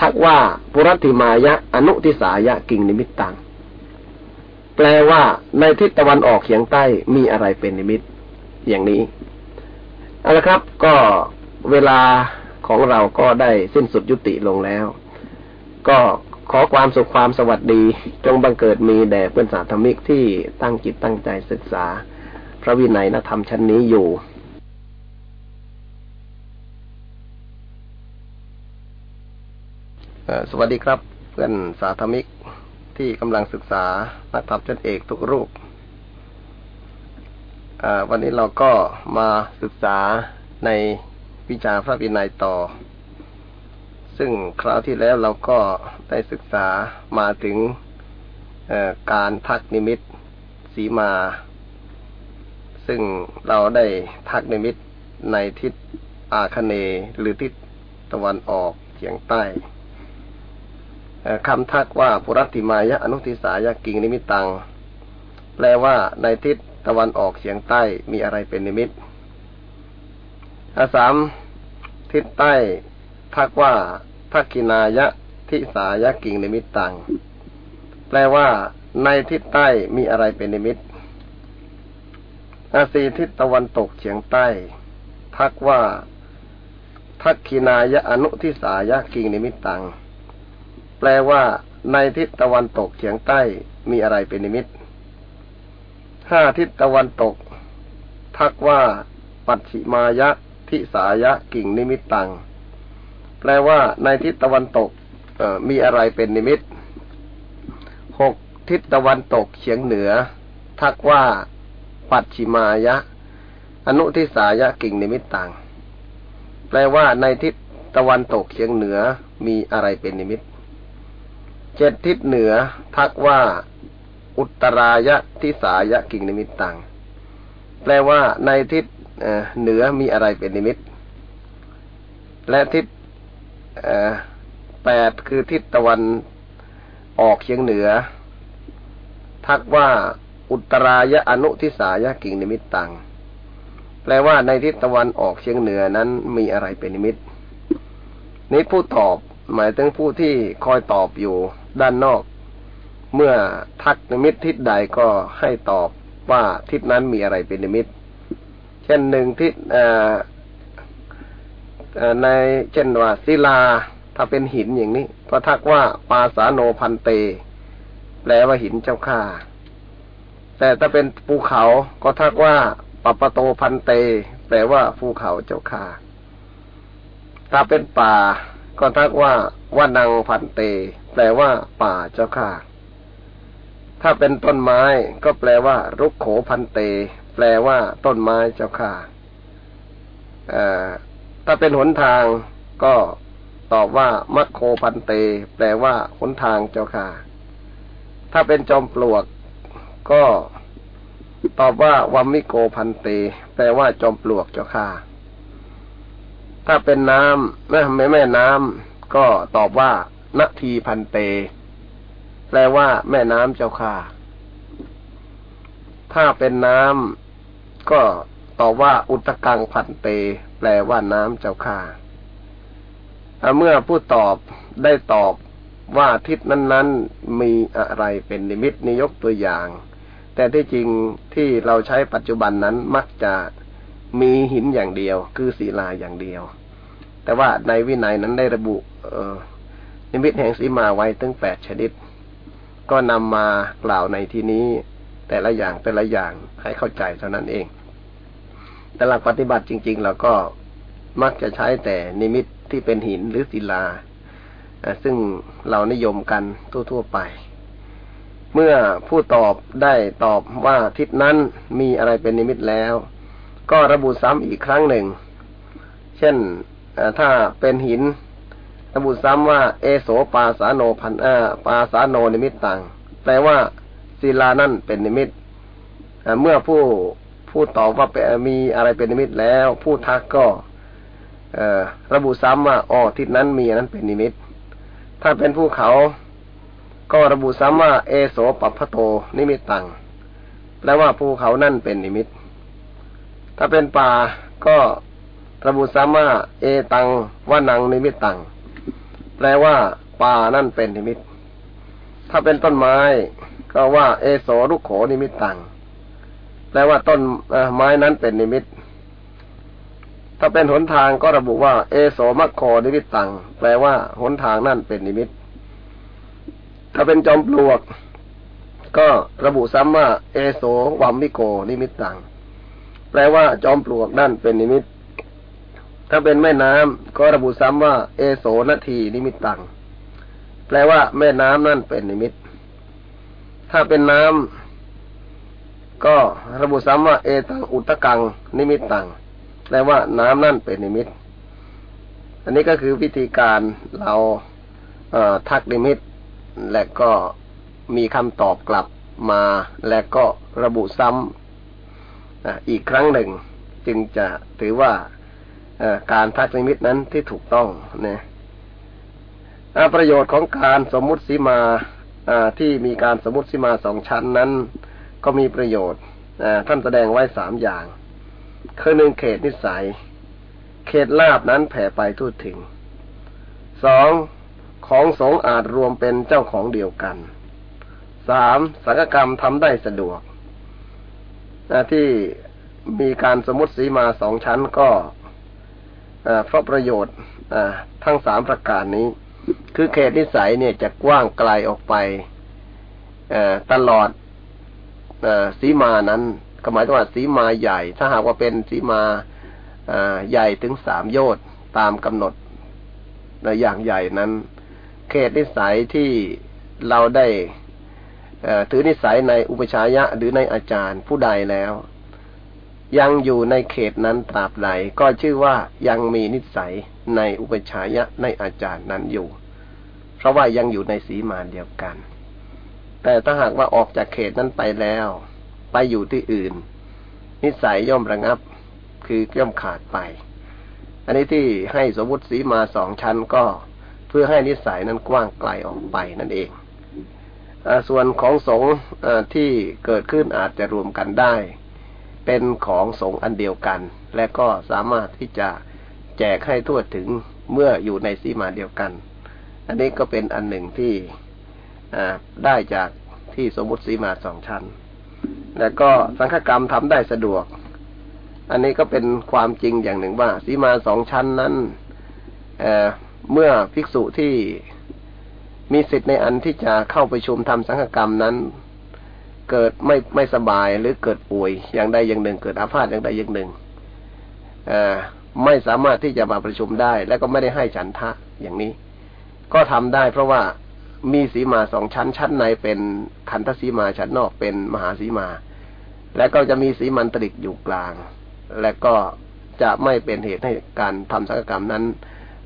ทักว่าปุรัติมายะ อนุทิสายะ กิงนิมิตตัง แปลว่าในทิศตะวันออกเฉียงใต้มีอะไรเป็นนิมิต อย่างนี้เอาละครับ ก็เวลาของเราก็ได้สิ้นสุดยุติลงแล้ว ก็ขอความสุขความสวัสดี จงบังเกิดมีแด่เพื่อนสาธมิกที่ตั้งจิตตั้งใจศึกษา พระวินัยนธรรมชั้นนี้อยู่สวัสดีครับ เพื่อนสาธมิก ที่กำลังศึกษานักธรรมชั้นเอกทุกรูป วันนี้เราก็มาศึกษาในวิชาพระวินัยต่อ ซึ่งคราวที่แล้วเราก็ได้ศึกษามาถึงการทักนิมิตสีมา ซึ่งเราได้ทักนิมิตในทิศอาคเน หรือทิศตะวันออกเฉียงใต้ คำทักว่าปุรัติมายะอนุทิสายะกิงนิมิตตัง แปลว่าในทิศตะวันออกเฉียงใต้มีอะไรเป็นนิมิตอ่าสามทิศใต้ทักว่าทักขิณายะทิสายะกิงนิมิตตัง แปลว่า ในทิศใต้มีอะไรเป็นนิมิตอ่าสี่ทิศตะวันตกเฉียงใต้ ทักว่าทักขิณายะอนุทิสายะกิงนิมิตตัง แปลว่า ในทิศตะวันตกเฉียงใต้มีอะไรเป็นนิมิตห้าทิศตะวันตก ทักว่า ปัจฉิมายะทิสายะกิ่งนิมิตตัง แปลว่า ในทิศตะวันตกมีอะไรเป็นนิมิตหกทิศตะวันตกเฉียงเหนือ ทักว่า ปัจฉิมายะ อนุทิสายะกิ่งนิมิตตัง แปลว่าในทิศตะวันตกเฉียงเหนือมีอะไรเป็นนิมิต เจ็ดทิศเหนือ ทักว่า อุตตรายะทิสายะกิงนิมิตตัง แปลว่าในทิศเหนือมีอะไรเป็นนิมิต และทิศแปดคือทิศตะวันออกเฉียงเหนือ ทักว่า อุตตรายะอนุทิสายะกิงนิมิตตัง แปลว่าในทิศตะวันออกเฉียงเหนือนั้นมีอะไรเป็นนิมิต นี้ผู้ตอบ หมายถึงผู้ที่คอยตอบอยู่ด้านนอก เมื่อทักนิมิตทิศใดก็ให้ตอบว่าทิศนั้นมีอะไรเป็นนิมิต เช่นหนึ่งทิศในเช่นว่าศิลาถ้าเป็นหินอย่างนี้ก็ทักว่าปาสาโนพันเต แปลว่าหินเจ้าข้าแต่ถ้าเป็นภูเขาก็ทักว่าปปโตพันเต แปลว่าภูเขาเจ้าข้าถ้าเป็นป่า ก็ทักว่าว่านังพันเต แปลว่า ป่าเจ้าข้าถ้าเป็นต้นไม้ก็แปลว่า รุกโขพันเต แปลว่า ต้นไม้เจ้าข้าถ้าเป็นหนทางก็ตอบว่ามัคโคพันเต แปลว่า หนทางเจ้าค่ะ ถ้าเป็นจอมปลวก ก็ตอบว่าวัมมิโกพันเต แปลว่าจอมปลวกเจ้าค่ะ ถ้าเป็นน้ำแม่แม่แม่น้ำก็ตอบว่านาทีพันเต แปลว่า แม่น้ำเจ้าค่ะ ถ้าเป็นน้ำก็ตอบว่า อุตกังพันเต แปลว่าน้ำเจ้าค่ะเมื่อผู้ตอบได้ตอบว่าทิศนั้นๆมีอะไรเป็นนิมิตนิยกตัวอย่าง แต่ที่จริงที่เราใช้ปัจจุบันนั้นมักจะ มีหินอย่างเดียว คือศีลาอย่างเดียว แต่ว่าในวินัยนั้นได้ระบุนิมิตแห่งสีมาไว้ถึงแปดชนิด ก็นำมากล่าวในที่นี้ แต่ละอย่างแต่ละอย่างให้เข้าใจเท่านั้นเอง แต่หลักปฏิบัติจริง ๆ เราก็มักจะใช้แต่นิมิตที่เป็นหินหรือศิลา ซึ่งเรานิยมกันทั่วๆไป เมื่อผู้ตอบได้ตอบว่าทิศนั้นมีอะไรเป็นนิมิตแล้ว ก็ระบุซ้ำอีกครั้งหนึ่ง เช่นถ้าเป็นหิน ระบุซ้ำว่า เอโสปาสาโนพัน อ่าปาสาโนนิมิตตัง แปลว่าศิลานั่นเป็นนิมิตเมื่อผู้ผู้ตอบว่ามีอะไรเป็นนิมิตแล้ว ผู้ทักก็ระบุซ้ำว่าอ๋อทิศนั้นมีนั้นเป็นนิมิต ถ้าเป็นภูเขา ก็ระบุซ้ำว่า เอโสปัพพะโต นิมิตตังแปลว่าภูเขานั่นเป็นนิมิต ถ้าเป็นป่าก็ระบุซ้ำว่าเอตังวะนังนิมิตตัง แปลว่า ป่านั่นเป็นนิมิต ถ้าเป็นต้นไม้ ก็ว่า เอโสรุกโขนิมิตตัง แปลว่าต้นไม้นั้นเป็นนิมิต ถ้าเป็นหนทางก็ระบุว่า เอโสมัคโคนิมิตตัง แปลว่าหนทางนั่นเป็นนิมิต ถ้าเป็นจอมปลวก ก็ระบุซ้ำว่า เอโสวัมมิโกนิมิตตัง แปลว่าจอมปลวกนั่นเป็นนิมิต ถ้าเป็นแม่น้ำก็ระบุซ้ำว่า เอโสนะทีนิมิตตัง แปลว่าแม่น้ำนั่นเป็นนิมิต ถ้าเป็นน้ำก็ระบุซ้ำว่า เอตังอุตกัง นิมิตตัง แปลว่าน้ำนั่นเป็นนิมิต อันนี้ก็คือวิธีการเราเทักนิมิต และก็มีคำตอบกลับมา และก็ระบุซ้ำ อีกครั้งหนึ่ง จึงจะถือว่าการทักนิมิตนั้นที่ถูกต้องเนี่ยประโยชน์ของการสมมุติสีมาที่มีการสมมุติสีมาสองชั้นนั้น ก็มีประโยชน์ท่านแสดงไว้สามอย่าง คือหนึ่งเขตนิสัย เขตลาบนั้นแผ่ไปทั่วถึงสองของสงอาจรวมเป็นเจ้าของเดียวกันสามสังกรรมทำได้สะดวก ที่มีการสมมติสีมาสองชั้นก็เพราะประโยชน์ทั้งสามประการนี้ คือเขตนิสัยเนี่ยจะกว้างไกลออกไปตลอดสีมานั้นก็หมายถึงว่าสีมาใหญ่ ถ้าหากว่าเป็นสีมาใหญ่ถึงสามโยชน์ตามกำหนดอย่างใหญ่นั้น เขตนิสัยที่เราได้ ถือนิสัยในอุปชายะหรือในอาจารย์ผู้ใดแล้ว ยังอยู่ในเขตนั้นตราบใดก็ชื่อว่ายังมีนิสัยในอุปชายะในอาจารย์นั้นอยู่ เพราะว่ายังอยู่ในสีมานเดียวกัน แต่ถ้าหากว่าออกจากเขตนั้นไปแล้ว ไปอยู่ที่อื่น นิสัยย่อมระงับ คือย่อมขาดไป อันนี้ที่ให้สมมติสีมาสองชั้นก็เพื่อให้นิสัยนั้นกว้างไกลออกไปนั่นเอง ส่วนของสงฆ์ที่เกิดขึ้นอาจจะรวมกันได้ เป็นของสงฆ์อันเดียวกัน และก็สามารถที่จะแจกให้ทั่วถึงเมื่ออยู่ในสีมาเดียวกัน อันนี้ก็เป็นอันหนึ่งที่ได้จากที่สมมติสีมาสองชั้น และก็สังฆกรรมทำได้สะดวก อันนี้ก็เป็นความจริงอย่างหนึ่งว่าสีมาสองชั้นนั้นเเมื่อภิกษุที่ มีสิทธิ์ในอันที่จะเข้าไปชุมทำสังฆกรรมนั้น เกิดไม่ไม่สบายหรือเกิดป่วยอย่างใดอย่างหนึ่ง เกิดอาพาธอย่างใดอย่างหนึ่งอไม่สามารถที่จะมาประชุมได้ และก็ไม่ได้ให้ฉันทะอย่างนี้ ก็ทำได้ เพราะว่ามีสีมาสองชั้น ชั้นในเป็นขันธสีมาชั้นนอกเป็นมหาสีมา และก็จะมีสีมันตริกอยู่กลาง และก็จะไม่เป็นเหตุให้การทำสังฆกรรมนั้น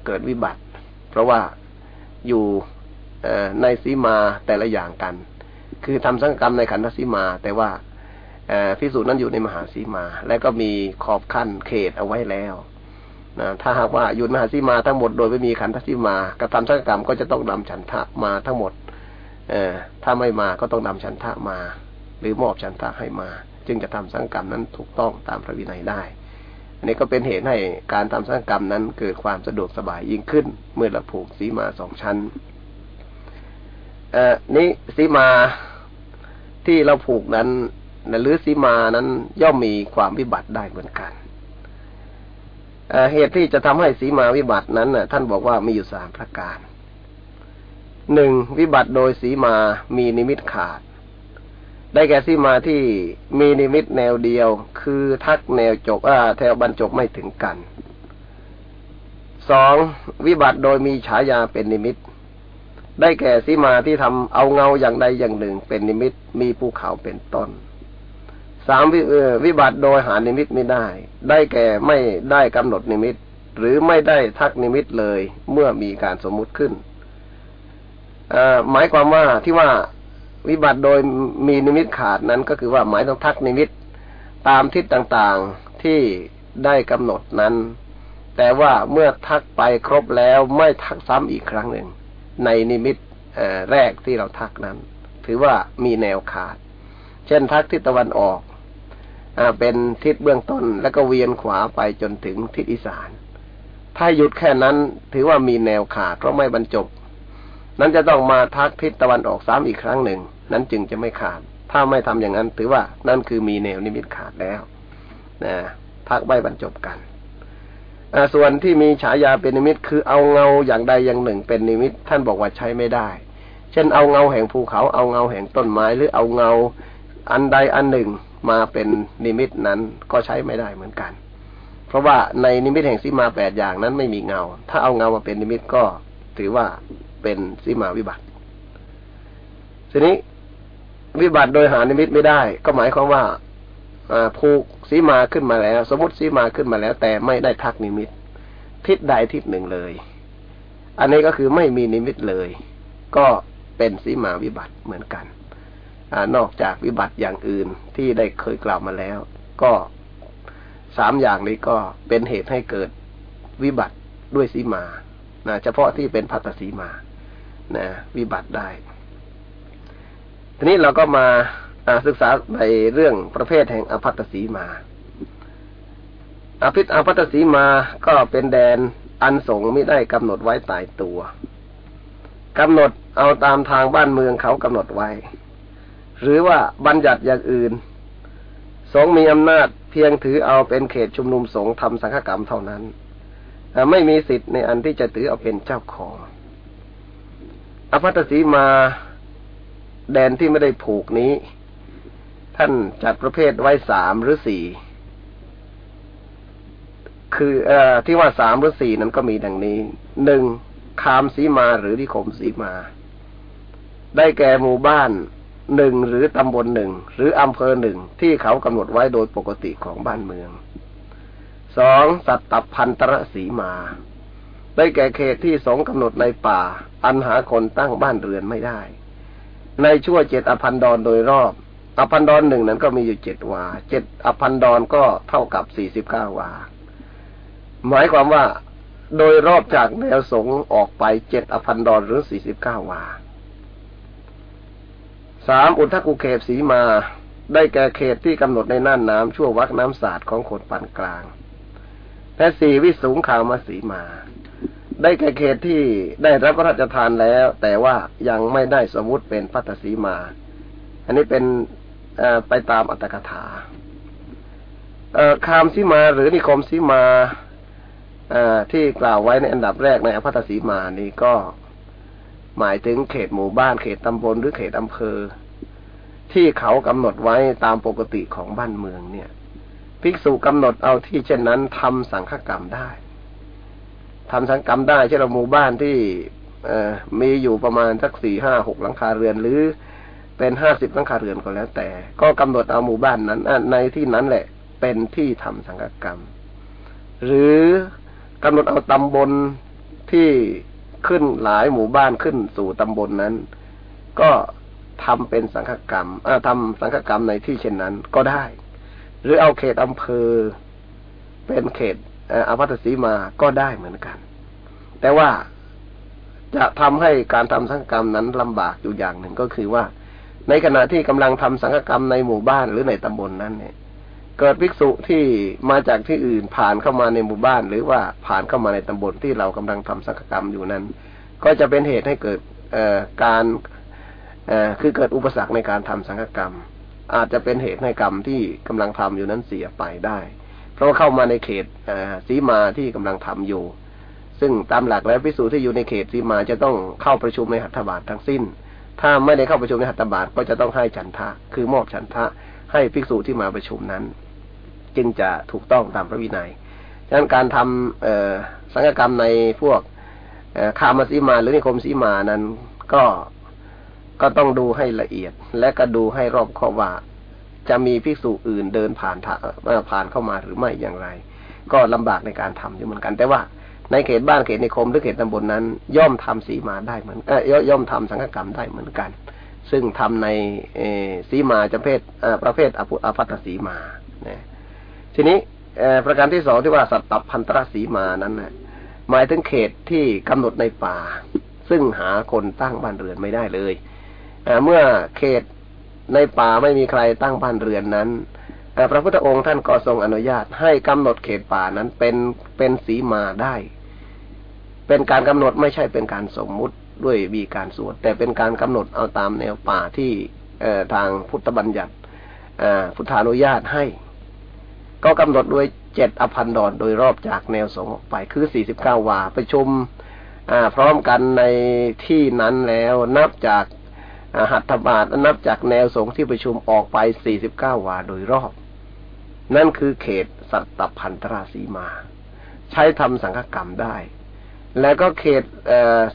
เกิดวิบัติ เพราะว่าอยู่ ในสีมาแต่ละอย่างกัน คือทำสังกรรมในขันธสีมา แต่ว่าพิสูจน์นั้นอยู่ในมหาสีมา และก็มีขอบขั้นเขตเอาไว้แล้วนะถ้าหากว่าอยู่มหาสีมาทั้งหมดโดยไม่มีขันธสีมากระทำสังกรรมก็จะต้องนำฉันทะมาทั้งหมด เอถ้าไม่มาก็ต้องนำฉันทะมา หรือมอบฉันทะให้มา จึงจะทำสังกรรมนั้นถูกต้องตามพระวินัยได้ อันนี้ก็เป็นเหตุให้การทำสังกรรมนั้นเกิดความสะดวกสบายยิ่งขึ้น เมื่อเราผูกสีมาสองชั้น เอ่อนี้สีมาที่เราผูกนั้นหรือสีมานั้นย่อมมีความวิบัติได้เหมือนกันเหตุที่จะทำให้สีมาวิบัตินั้นท่านบอกว่ามีอยู่สามประการหนึ่งวิบัติโดยสีมามีนิมิตขาด ได้แก่สีมาที่มีนิมิตแนวเดียว คือทักแนวจบอ่าแถวบรรจบไม่ถึงกันสองวิบัติโดยมีฉายาเป็นนิมิต ได้แก่สีมาที่ทำเอาเงาอย่างใดอย่างหนึ่ง เป็นนิมิตมีภูเขาเป็นต้นสามวิวิบัติโดยหานิมิตไม่ได้ ได้แก่ไม่ได้กำหนดนิมิต หรือไม่ได้ทักนิมิตเลยเมื่อมีการสมมุติขึ้นหมายความว่าที่ว่าวิบัติโดยมีนิมิตขาดนั้นก็คือว่าหมายต้องทักนิมิต ตามทิศต่างๆที่ได้กำหนดนั้น แต่ว่าเมื่อทักไปครบแล้วไม่ทักซ้ำอีกครั้งหนึ่ง ในนิมิตแรกที่เราทักนั้น ถือว่ามีแนวขาด เช่นทักทิศตะวันออกอเป็นทิศเบื้องต้นแล้วก็เวียนขวาไปจนถึงทิศอีสาน ถ้าหยุดแค่นั้นถือว่ามีแนวขาดเพราะไม่บรรจบ นั้นจะต้องมาทักทิศตะวันออกซ้ำอีกครั้งหนึ่ง นั้นจึงจะไม่ขาด ถ้าไม่ทำอย่างนั้นถือว่านั่นคือมีแนวนิมิตขาดแล้วนะทักไม่บรรจบกัน ส่วนที่มีฉายาเป็นนิมิตคือเอาเงาอย่างใดอย่างหนึ่งเป็นนิมิต ท่านบอกว่าใช้ไม่ได้ เช่นเอาเงาแห่งภูเขาเอาเงาแห่งต้นไม้หรือเอาเงาอันใดอันหนึ่งมาเป็นนิมิตนั้นก็ใช้ไม่ได้เหมือนกัน เพราะว่าในนิมิตแห่งสีมาแปดอย่างนั้นไม่มีเงา ถ้าเอาเงามาเป็นนิมิตก็ถือว่าเป็นสีมาวิบัติทีนี้วิบัติโดยหานิมิตไม่ได้ ก็หมายความว่า ผูกสีมาขึ้นมาแล้ว สมมติสีมาขึ้นมาแล้ว แต่ไม่ได้ทักนิมิต ทิศใดทิศหนึ่งเลย อันนี้ก็คือไม่มีนิมิตเลย ก็เป็นสีมาวิบัติเหมือนกันอนอกจากวิบัติอย่างอื่นที่ได้เคยกล่าวมาแล้ว ก็สามอย่างนี้ก็เป็นเหตุให้เกิดวิบัติด้วยสีมานะเฉพาะที่เป็นพัตสีมานะวิบัติได้ ทีนี้เราก็มา ศึกษาในเรื่องประเภทแห่งอภัตสีมา อภิษอภัตสีมาก็เป็นแดนอันสงไม่ได้กำหนดไว้ตายตัวกำหนดเอาตามทางบ้านเมืองเขากำหนดไว้ หรือว่าบัญญัติอย่างอื่น สงมีอำนาจเพียงถือเอาเป็นเขตชุมนุมสงทำสังฆกรรมเท่านั้นไม่มีสิทธิ์ในอันที่จะถือเอาเป็นเจ้าของอภัตสีมาแดนที่ไม่ได้ผูกนี้ ท่านจัดประเภทไว้สามหรือสี่คือเอ่อที่ว่าสามหรือสี่นั้นก็มีดังนี้หนึ่งคามสีมาหรือนิคมสีมา ได้แก่หมู่บ้านหนึ่งหรือตำบลหนึ่งหรืออำเภอหนึ่งที่เขากำหนดไว้โดยปกติของบ้านเมืองสองสัตตพันตรสีมา ได้แก่เขตที่สงกำหนดในป่า อันหาคนตั้งบ้านเรือนไม่ได้ ในชั่วเจ็ดอพันดรโดยรอบ อพันดรหนึ่งนั้นก็มีอยู่เจ็ดวาเจ็ดอพันดรก็เท่ากับสี่สิบเก้าวา หมายความว่าโดยรอบจากแนวสงออกไปเจ็ดอพันดรหรือสี่สิบเก้าวาสามอุทกุเขตสีมา ได้แก่เขตที่กำหนดในน่านน้ำชั่ววักน้ำศาสตร์ของคนปานกลางและสี่วิสูงขาวมาสีมา ได้แก่เขตที่ได้รับพระราชทานแล้ว แต่ว่ายังไม่ได้สมมุติเป็นพัตสีมา อันนี้เป็น ไปตามอัตถกถาคามสีมาหรือนิคมสีมาที่กล่าวไว้ในอันดับแรกในอภัตสีมานี้ก็หมายถึงเขตหมู่บ้านเขตตำบลหรือเขตอำเภอ ที่เขากำหนดไว้ตามปกติของบ้านเมืองเนี่ย ภิกษุกำหนดเอาที่เช่นนั้นทำสังฆกรรมได้ทำสังฆกรรมได้เช่นเราหมู่บ้านที่มีอยู่ประมาณสักสี่ห้าหกหลังคาเรือนหรือ เป็นห้าสิบหลังคาเรือนก็แล้ว แต่ ก็กำหนดเอาหมู่บ้านนั้นในที่นั้นแหละ เป็นที่ทำสังฆกรรม หรือกำหนดเอาตำบลที่ขึ้นหลายหมู่บ้านขึ้นสู่ตำบลนนั้น ก็ทำเป็นสังฆกรรมทำสังฆกรรมในที่เช่นนั้นก็ได้ หรือเอาเขตอำเภอ เป็นเขตอภัตสีมาก็ได้เหมือนกัน แต่ว่าจะทำให้การทำสังฆกรรมนั้นลำบากอยู่อย่างหนึ่งก็คือว่า ในขณะที่กำลังทำสังฆกรรมในหมู่บ้านหรือในตำบลนนั้นเนี่ย เกิดภิกษุที่มาจากที่อื่นผ่านเข้ามาในหมู่บ้าน หรือว่าผ่านเข้ามาในตำบลที่เรากำลังทำสังฆกรรมอยู่นั้น ก็จะเป็นเหตุให้เกิดการคือเกิดอุปสรรคในการทำสังฆกรรม อาจจะเป็นเหตุให้กรรมที่กำลังทำอยู่นั้นเสียไปได้ เพราะเข้ามาในเขตสีมาที่กำลังทำอยู่ ซึ่งตามหลักแล้วภิกษุที่อยู่ในเขตสีมาจะต้องเข้าประชุมในหัตถบาททั้งสิ้น ถ้าไม่ได้เข้าประชุมในหัตถบาทก็จะต้องให้ฉันทะ คือมอบฉันทะให้ภิกษุที่มาประชุมนั้น จึงจะถูกต้องตามพระวินัย ฉะนั้นการทำสังฆกรรมในพวกคามาสีมาหรือนิคมสีมานั้นก็ก็ต้องดูให้ละเอียด และก็ดูให้รอบคอบว่าจะมีภิกษุอื่นเดินผ่านผ่านเข้ามาหรือไม่อย่างไร ก็ลำบากในการทำอยู่เหมือนกันแต่ว่า ในเขตบ้านเขตนิคมหรือเขตตำบลนนั้น ย่อมทำสีมาได้เหมือนเอ่ย่อมทำสังฆกรรมได้เหมือนกัน ซึ่งทำในสีมาจำเพศประเภทอภัตสีมานะทีนี้ประการที่สองที่ว่าสัตตพันตรสีมานั้นนะหมายถึงเขตที่กำหนดในป่า ซึ่งหาคนตั้งบ้านเรือนไม่ได้เลยเมื่อเขตในป่าไม่มีใครตั้งบ้านเรือนนั้นพระพุทธองค์ท่านก็ทรงอนุญาตให้กำหนดเขตป่านั้นเป็นเป็นสีมาได้ เป็นการกำหนดไม่ใช่เป็นการสมมุติด้วยมีการสวดแต่เป็นการกำหนดเอาตามแนวป่าที่ทางพุทธบัญญัติพุทธานุญาตให้ ก็กำหนดด้วยเจ็ดอพันดอนโดยรอบจากแนวสงออกไปคือสี่สิบเก้าวาประชุมพร้อมกันในที่นั้นแล้วนับจากหัตถบาทนับจากแนวสงที่ประชุมออกไปสี่สิบเก้าวาโดยรอบ นั่นคือเขตสัตตพันธราสีมา ใช้ทำสังฆกรรมได้ แล้วก็เขต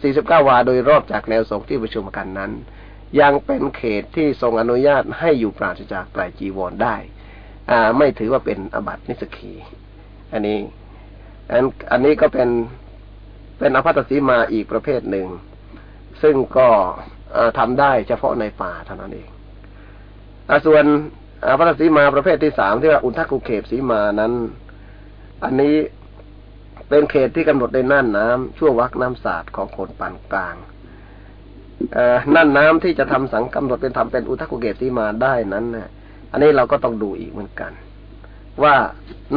สี่สิบเก้าวาโดยรอบจากแนวสงที่ประชุมกันนั้น ยังเป็นเขตที่ทรงอนุญาตให้อยู่ปราศจากไตรจีวรได้อ่าไม่ถือว่าเป็นอบัตินิสกีอันนี้ อันอันนี้ก็เป็นเป็นอภัตสีมาอีกประเภทหนึ่ง ซึ่งก็ทำได้เฉพาะในป่าเท่านั้นเองอส่วนอภัตสีมาประเภทที่สามที่ว่าอุทกุเขปสีมานั้น อันนี้ เป็นเขตที่กำหนดในน่านน้ำช่วงวักน้ำศาสตร์ของคนปานกลางน่านน้ำที่จะทำสังกำหนดเป็นทำเป็นอุทกุเกตสีมาได้นั้นนะอันนี้เราก็ต้องดูอีกเหมือนกัน ว่า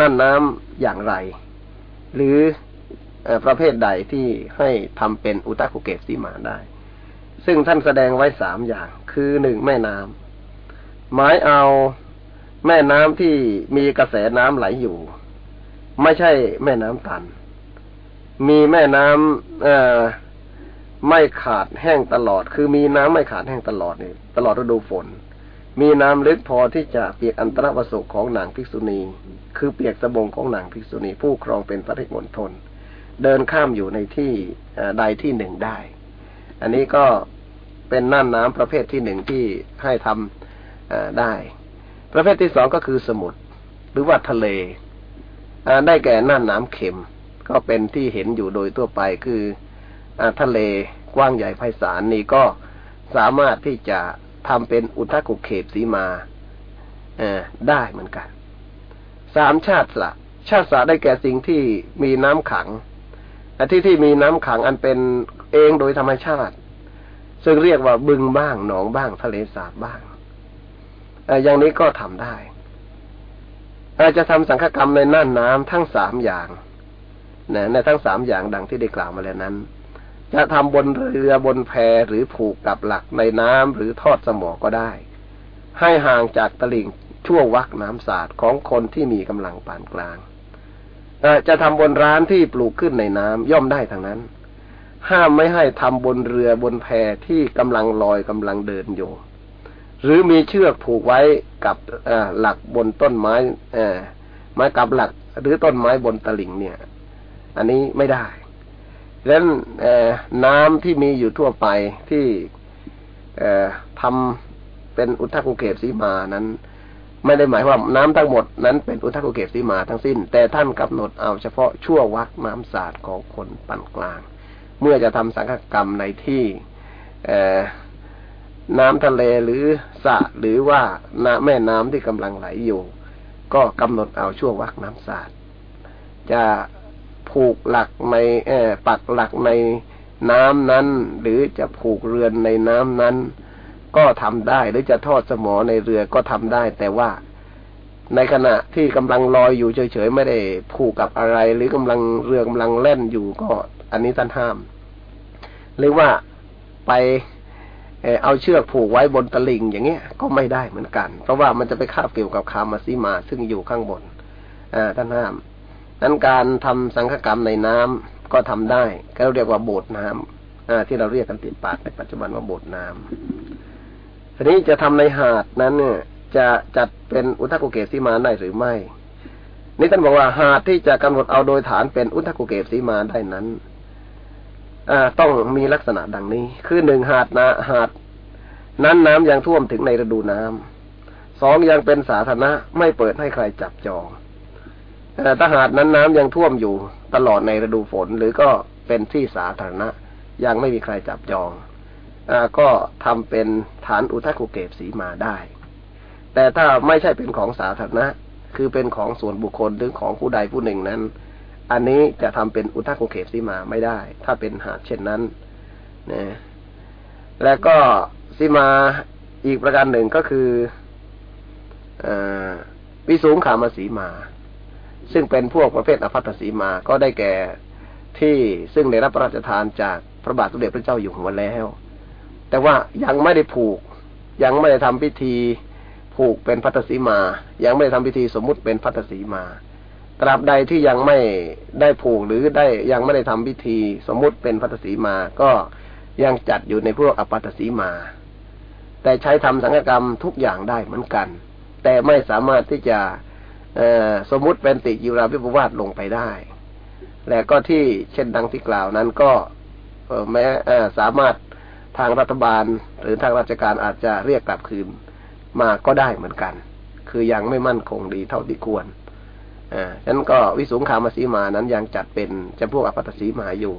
นั่นน้ำอย่างไร หรือประเภทใดที่ให้ทำเป็นอุตาคุเกตสีมาได้ ซึ่งท่านแสดงไว้สามอย่าง คือหนึ่งแม่น้ำหมายเอาแม่น้ำที่มีกระแสน้ำไหลอยู่ ไม่ใช่แม่น้ำตัน มีแม่น้ำเอ่อไม่ขาดแห้งตลอด คือมีน้ำไม่ขาดแห้งตลอดนี่ตลอดฤดูฝน มีน้ำลึกพอที่จะเปียกอันตรวสุของนางภิกษุณี คือเปียกสบงของนางภิกษุณี ผู้ครองเป็นปริมณฑลเดินข้ามอยู่ในที่ใดที่หนึ่งได้ อันนี้ก็เป็นน่านน้ำประเภทที่หนึ่งที่ให้ทำได้ ประเภทที่สองก็คือสมุทรหรือว่าทะเลได้แก่น่านน้ำเค็ม ก็เป็นที่เห็นอยู่โดยทั่วไปคืออทะเลกว้างใหญ่ไพศาลนี่ก็สามารถที่จะทำเป็นอุทกุเขตสีมาได้เหมือนกัน สามชาติละชาติสาได้แก่สิ่งที่มีน้ำขังที่ที่มีน้ำขังอันเป็นเองโดยธรรมชาติ ซึ่งเรียกว่าบึงบ้างหนองบ้างทะเลสาบบ้างอย่างนี้ก็ทำได้อาจจะทำสังฆกรรมในน่านน้ำทั้งสามอย่าง นะในทั้งสามอย่างดังที่ได้กล่าวมาแล้วนั้น จะทำบนเรือบนแพหรือผูกกับหลักในน้ำหรือทอดสมอก็ได้ ให้ห่างจากตลิ่งชั่ววักน้ำสาดของคนที่มีกำลังปานกลางจะทำบนร้านที่ปลูกขึ้นในน้ำย่อมได้ทั้งนั้น ห้ามไม่ให้ทำบนเรือบนแพที่กำลังลอยกำลังเดินอยู่หรือมีเชือกผูกไว้กับหลักบนต้นไม้ไม้กับหลักหรือต้นไม้บนตลิ่งเนี่ย อันนี้ไม่ได้ดังนั้นน้ำที่มีอยู่ทั่วไปที่ทำเป็นอุทกุเกศสีมานั้น ไม่ได้หมายว่าน้ำทั้งหมดนั้นเป็นอุทกุเกศสีมาทั้งสิ้น แต่ท่านกำหนดเอาเฉพาะชั่ววักน้ำศาสตร์ของคนปานกลาง เมื่อจะทำสังฆกรรมในที่น้ำทะเลหรือสระหรือว่าน้ำแม่น้ำที่กำลังไหลอยู่ ก็กำหนดเอาช่วงวักน้ำสาดจะ ผูกหลักในแอปักหลักในน้ำนั้น หรือจะผูกเรือนในน้ำนั้น ก็ทำได้หรือจะทอดสมอในเรือก็ทำได้ แต่ว่าในขณะที่กำลังลอยอยู่เฉยๆไม่ได้ผูกกับอะไร หรือกำลังเรือกำลังเล่นอยู่ก็อันนี้ท่านห้าม หรือว่าไปเอาเชือกผูกไว้บนตลิ่งอย่างเงี้ยก็ไม่ได้เหมือนกัน เพราะว่ามันจะไปคาบเกี่ยวกับคามาซิมาซึ่งอยู่ข้างบนท่านห้าม นั้นการทำสังฆกรรมในน้ำก็ทำได้ ก็เรียกว่าโบสน้ำที่เราเรียกกันติดปากในปัจจุบันว่าโบสน้ำทีนี้จะทำในหาดนั้นเนี่ย จะจัดเป็นอุทกุเกสีมาได้หรือไม่ นี่ท่านบอกว่าหาดที่จะกำหนดเอาโดยฐานเป็นอุทกุเกสีมาได้นั้นต้องมีลักษณะดังนี้ คือหนึ่งหาดนาหาด นั้นน้ำยังท่วมถึงในฤดูน้ำสองยังเป็นสาธารณะไม่เปิดให้ใครจับจอง ถ้าหาดนั้นน้ำยังท่วมอยู่ตลอดในฤดูฝนหรือก็เป็นที่สาธารณะ ยังไม่มีใครจับจองอก็ทำเป็นฐานอุทกุเกบสีมาได้ แต่ถ้าไม่ใช่เป็นของสาธารณะ คือเป็นของส่วนบุคคลหรือของผู้ใดผู้หนึ่งนั้น อันนี้จะทำเป็นอุทกุเขปสีมาไม่ได้ ถ้าเป็นหาดเช่นนั้นนะแล้วก็สีมาอีกประการหนึ่งก็คืออวิสูงขามาสีมา ซึ่งเป็นพวกประเภทอภัตสีมาก็ได้แก่ที่ซึ่งได้รับพระราชทานจากพระบาทสมเด็จพระเจ้าอยู่หัวแล้ว แต่ว่ายังไม่ได้ผูก ยังไม่ได้ทำพิธีผูกเป็นพัตสีมา ยังไม่ได้ทำพิธีสมมุติเป็นพัตสีมา ตราบใดที่ยังไม่ได้ผูกหรือได้ยังไม่ได้ทำพิธีสมมุติเป็นพัตสีมา ก็ยังจัดอยู่ในพวกอปัตสีมา แต่ใช้ทำสังฆกรรมทุกอย่างได้เหมือนกัน แต่ไม่สามารถที่จะ สมมุติเป็นติยิราวิปวาสลงไปได้ และก็ที่เช่นดังที่กล่าวนั้นก็แม้สามารถทางรัฐบาลหรือทางราชการอาจจะเรียกกลับคืนมาก็ได้เหมือนกัน คือยังไม่มั่นคงดีเท่าที่ควรอ่าฉะนั้นก็วิสุงคามาสีมานั้นยังจัดเป็นจำพวกอปัตสีมาอยู่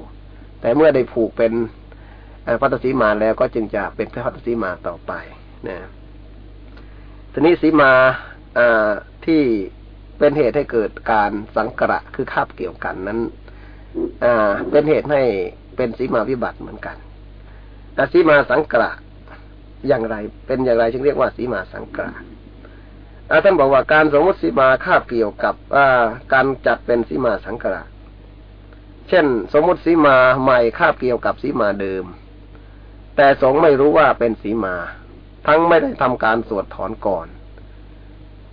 แต่เมื่อได้ผูกเป็นอปัตสีมาแล้วก็จึงจะเป็นพระปัตสีมาต่อไปนะทีนี้สีมาอ่าที่ เป็นเหตุให้เกิดการสังกระคือคาบเกี่ยวกันนั้น อ่า เป็นเหตุให้เป็นสีมาวิบัติเหมือนกันแต่สีมาสังกระอย่างไร เป็นอย่างไรจึงเรียกว่าสีมาสังกระท่านบอกว่าการสมมติสีมาคาบเกี่ยวกับการจัดเป็นสีมาสังกระเช่น สมมติสีมาใหม่คาบเกี่ยวกับสีมาเดิม แต่สงไม่รู้ว่าเป็นสีมา ทั้งไม่ได้ทำการสวดถอนก่อน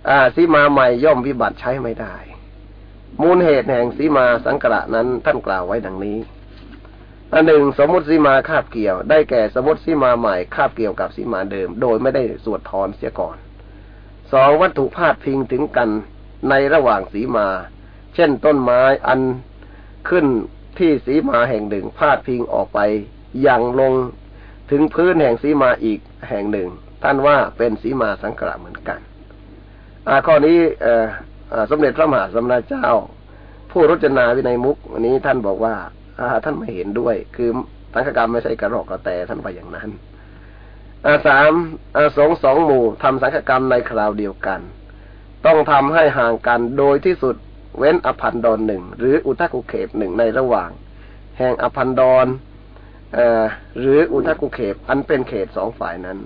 อ่าสีมาใหม่ย่อมวิบัติใช้ไม่ได้ มูลเหตุแห่งสีมาสังกระนั้นท่านกล่าวไว้ดังนี้อันหนึ่งสมมติสีมาคาบเกี่ยว ได้แก่สมมติสีมาใหม่คาบเกี่ยวกับสีมาเดิม โดยไม่ได้สวดถอนเสียก่อนสองวัตถุพาดพิงถึงกันในระหว่างสีมา เช่นต้นไม้อันขึ้นที่สีมาแห่งหนึ่งพาดพิงออกไปยังลงถึงพื้นแห่งสีมาอีกแห่งหนึ่ง ท่านว่าเป็นสีมาสังกระเหมือนกัน ข้อนี้สมเด็จพระมหาสมณเจ้า ผู้รจนาวินัยมุกอันนี้ท่านบอกว่าท่านไม่เห็นด้วย คือสังฆกรรมไม่ใช่กระรอกกระแตท่านไปอย่างนั้นสามอาสงสองหมู่ทำสังฆกรรมในคราวเดียวกัน ต้องทำให้ห่างกันโดยที่สุดเว้นอภันดรหนึ่งหรืออุทกุเขปหนึ่งในระหว่าง แห่งอภันดรหรืออุทกุเขปอันเป็นเขตสองฝ่ายนั้น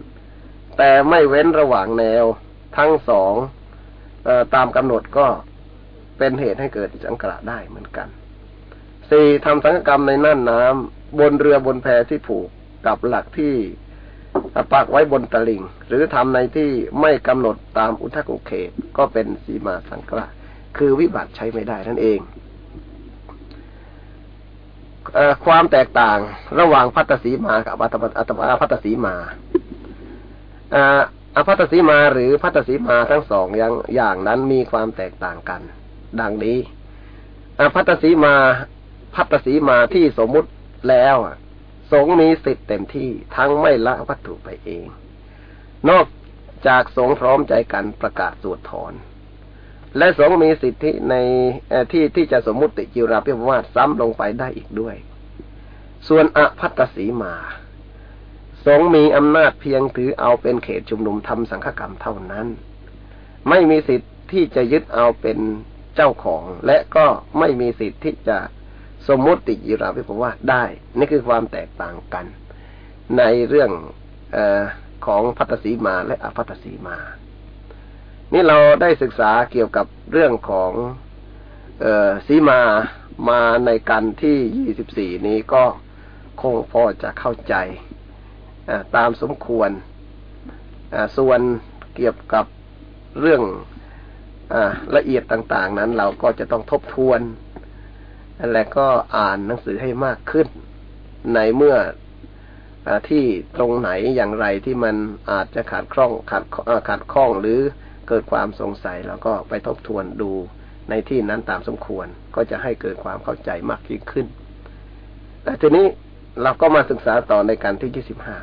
แต่ไม่เว้นระหว่างแนวทั้งสอง ตามกำหนดก็เป็นเหตุให้เกิดสังกระได้เหมือนกันสี่ทำสังกรรมในน่านน้ำบนเรือบนแพที่ผูกกับหลักที่ปักไว้บนตลิ่ง หรือทำในที่ไม่กำหนดตามอุทกุเขตก็เป็นสีมาสังกระคือวิบัติใช้ไม่ได้นั่นเองอความแตกต่างระหว่างพัตสีมากับอัตอัตพัตสีมา อภัตสีมาหรือพัตสีมาทั้งสองอย่างอย่างนั้นมีความแตกต่างกัน ดังนี้ อภัตสีมาพัตสีมาที่สมมุติแล้วสงมีสิทธิ์เต็มที่ทั้งไม่ละวัตถุไปเอง นอกจากสงพร้อมใจกันประกาศสวดถอน และสงมีสิทธิในที่ที่จะสมมุติจิราพิวาสซ้ำลงไปได้อีกด้วย ส่วนอภัตสีมา สงมีอำนาจเพียงถือเอาเป็นเขตชุมนุมทำสังฆกรรมเท่านั้น ไม่มีสิทธิ์ที่จะยึดเอาเป็นเจ้าของ และก็ไม่มีสิทธิ์ที่จะสมมติยิราวิภวาได้ นี่คือความแตกต่างกัน ในเรื่องอของพัตสีมาและอภัตสีมา นี่เราได้ศึกษาเกี่ยวกับเรื่องของออสีมามาในกันที่ยี่สิบสี่นี้ก็คงพอจะเข้าใจ ตามสมควรส่วนเกี่ยวกับเรื่องอละเอียดต่าง ๆ นั้น เราก็จะต้องทบทวน และก็อ่านหนังสือให้มากขึ้น ในเมื่ออที่ตรงไหนอย่างไรที่มันอาจจะขาดคล่องขาดขาดคล่องหรือเกิดความสงสัยแล้วก็ไปทบทวนดูในที่นั้นตามสมควรก็จะให้เกิดความเข้าใจมากยิ่งขึ้นแต่ทีนี้เราก็มาศึกษาต่อในการที่ยี่สิบห้า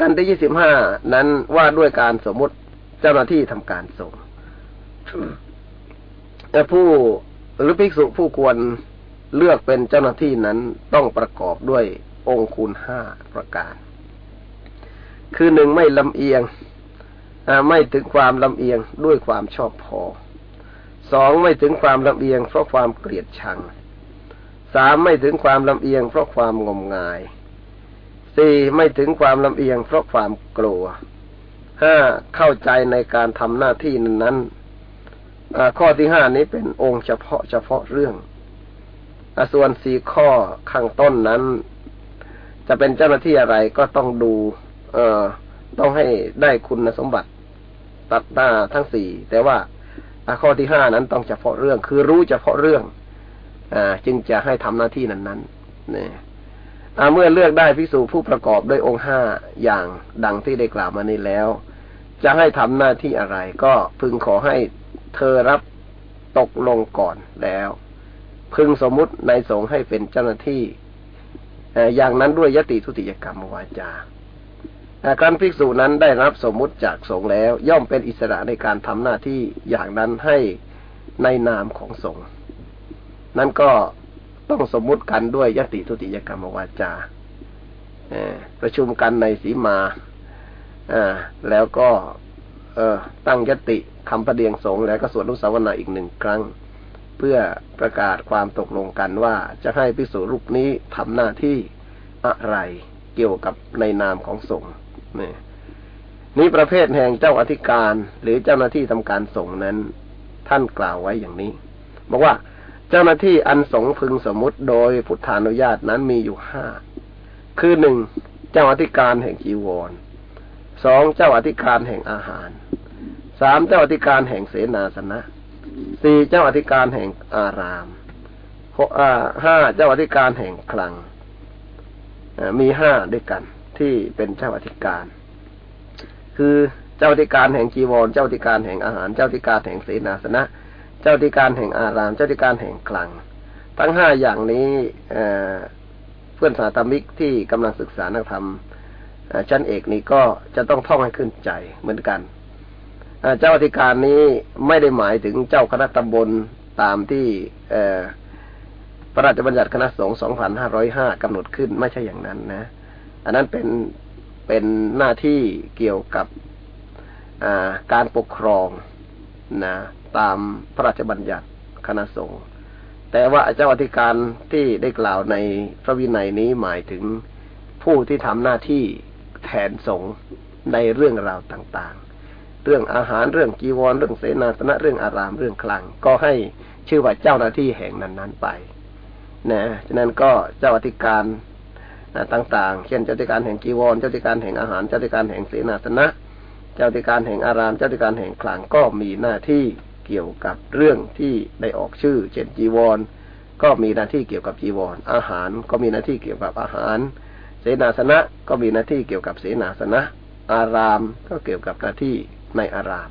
การที่ยี่สิบห้านั้นว่าด้วยการสมมติเจ้าหน้าที่ทำการส่งผู้หรือภิกษุผู้ควรเลือกเป็นเจ้าหน้าที่นั้นต้องประกอบด้วยองค์คูณห้าประการ คือหนึ่งไม่ลำเอียงไม่ถึงความลำเอียงด้วยความชอบพอสองไม่ถึงความลำเอียงเพราะความเกลียดชังสามไม่ถึงความลำเอียงเพราะความงมงาย สี่ไม่ถึงความลำเอียงเพราะความกลัวห้าเข้าใจในการทำหน้าที่นั้นข้อที่ห้านี้เป็นองค์เฉพาะเฉพาะเรื่องอส่วนสี่ข้อข้างต้นนั้น จะเป็นเจ้าหน้าที่อะไรก็ต้องดู เอ่อ ต้องให้ได้คุณสมบัติ ตัดหน้าทั้งสี่แต่ว่าข้อที่ห้านั้นต้องเฉพาะเรื่อง คือรู้เฉพาะเรื่อง อ่า จึงจะให้ทำหน้าที่นั้นๆเนี่ย เมื่อเลือกได้พิสูจผู้ประกอบด้วยองค์ห้าอย่างดังที่ได้กล่าวมานี้แล้ว จะให้ทำหน้าที่อะไร ก็พึงขอให้เธอรับตกลงก่อนแล้ว พึงสมมุติในสงฆ์ให้เป็นเจ้าหน้าที่อย่างนั้นด้วยยติทุติยกรรมวาจาการภิกษุนั้นได้รับสมมุติจากสงฆ์แล้ว ย่อมเป็นอิสระในการทำหน้าที่อย่างนั้นให้ในนามของสงฆ์นั้นก็ ต้องสมมุติกันด้วยยติทุติยกรรมวาจาประชุมกันในสีมาแล้วก็ตั้งยติคำประเดียงสงแล้วก็สวดนุสาวนาอีกหนึ่งครั้ง เพื่อประกาศความตกลงกันว่าจะให้พิสูรรูปนี้ทำหน้าที่อะไรเกี่ยวกับในนามของสงฆ์นี่ประเภทแห่งเจ้าอธิการหรือเจ้าหน้าที่ทำการสงฆ์นั้น ท่านกล่าวไว้อย่างนี้ บอกว่า จ้าหน้าที่อันสงพึงสมมติโดยพุทธานุญาตนั้นมีอยู่ห้า คือหนึ่งเจ้าอธิการแห่งจีวร สองเจ้าอธิการแห่งอาหาร สามเจ้าอธิการแห่งเสนาสนะ สี่เจ้าอธิการแห่งอารามห้าเจ้าอธิการแห่งคลัง มีห้าด้วยกันที่เป็นเจ้าอธิการ คือเจ้าอธิการแห่งจีวร เจ้าอธิการแห่งอาหาร เจ้าอธิการแห่งเสนาสนะเจ้าธิการแห่งอาราม เจ้าธิการแห่งคลังทั้งห้าอย่างนี้เพื่อนสาธมิกที่กำลังศึกษานักธรรมชั้นเอกนี้ก็จะต้องท่องให้ขึ้นใจเหมือนกันเจ้าอธิการนี้ไม่ได้หมายถึงเจ้าคณะตำบลตามที่พระราชบัญญัติคณะสงฆ์2505กำหนดขึ้นไม่ใช่อย่างนั้นนะ อันนั้นเป็นเป็นหน้าที่เกี่ยวกับการปกครองนะ ตามพระราชบัญญัติคณะสงฆ์แต่ว่าเจ้าอธิการที่ได้กล่าวในพระวินัยนี้หมายถึงผู้ที่ทำหน้าที่แทนสงฆ์ในเรื่องราวต่างๆ เรื่องอาหารเรื่องจีวรเรื่องเสนาสนะเรื่องอารามเรื่องคลัง ก็ให้ชื่อว่าเจ้าหน้าที่แห่งนั้นๆไปนะฉะนั้นก็เจ้าอธิการต่างๆ เช่นเจ้าอธิการแห่งจีวร เจ้าอธิการแห่งอาหาร เจ้าอธิการแห่งเสนาสนะ เจ้าอธิการแห่งอาราม เจ้าอธิการแห่งคลังก็มีหน้าที่ เกี่ยวกับเรื่องที่ได้ออกชื่อ เช่นจีวร ก็มีหน้าที่เกี่ยวกับจีวรอาหารก็มีหน้าที่เกี่ยวกับอาหาร เสนาสนะก็มีหน้าที่เกี่ยวกับเสนาสนะ อารามก็เกี่ยวกับหน้าที่ในอาราม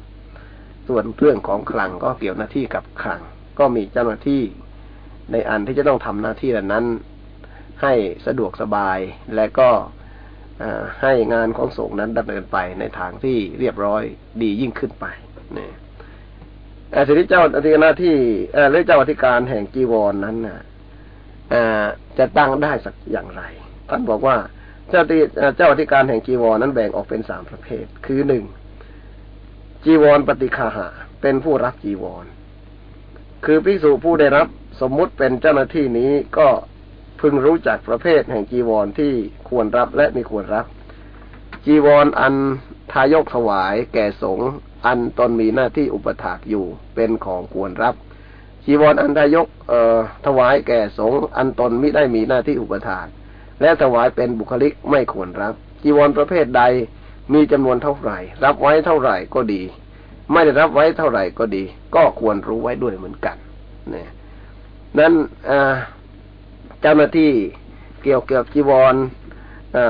ส่วนเรื่องของคลังก็เกี่ยวหน้าที่กับคลัง ก็มีเจ้าหน้าที่ในอันที่จะต้องทำหน้าที่นั้น ให้สะดวกสบายและก็ให้งานของสงฆ์นั้นดำเนินไปในทางที่เรียบร้อยดียิ่งขึ้นไปนี่แต่ ทีนี้เจ้าอธิการหน้าที่หรือเจ้าอธิการแห่งจีวรนนั้นนะจะตั้งได้สักอย่างไร ท่านบอกว่าเจ้าเจ้าอธิการแห่งจีวรนั้นแบ่งออกเป็นสามประเภท คือหนึ่งจีวรปฏิคาหะ เป็นผู้รับจีวร คือภิกษุผู้ได้รับสมมุติเป็นเจ้าหน้าที่นี้ก็พึงรู้จักประเภทแห่งจีวรที่ควรรับและไม่ควรรับ จีวรออันทายกถวายแก่สงฆ์ อันตนมีหน้าที่อุปถากอยู่เป็นของควรรับจีวรอันทายกเอ่อถวายแก่สงฆ์อันตนไม่ได้มีหน้าที่อุปถาก และถวายเป็นบุคลิกไม่ควรรับจีวรประเภทใดมีจำนวนเท่าไหร่ รับไว้เท่าไหร่ก็ดี ไม่ได้รับไว้เท่าไหร่ก็ดี ก็ควรรู้ไว้ด้วยเหมือนกันเนี่ยนั้นเจ้าหน้าที่เกี่ยวกับจีวร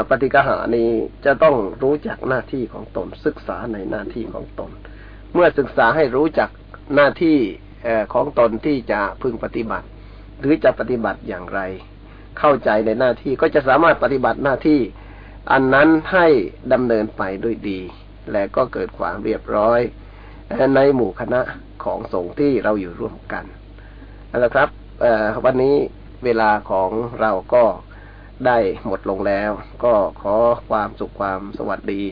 ปฏิกหานี้จะต้องรู้จักหน้าที่ของตน ศึกษาในหน้าที่ของตน เมื่อศึกษาให้รู้จักหน้าที่ของตนที่จะพึงปฏิบัติ หรือจะปฏิบัติอย่างไร เข้าใจในหน้าที่ก็จะสามารถปฏิบัติหน้าที่ อันนั้นให้ดำเนินไปด้วยดี และก็เกิดความเรียบร้อย ในหมู่คณะของสงฆ์ที่เราอยู่ร่วมกันนะครับวันนี้เวลาของเราก็ ได้หมดลงแล้ว ก็ขอความสุขความสวัสดี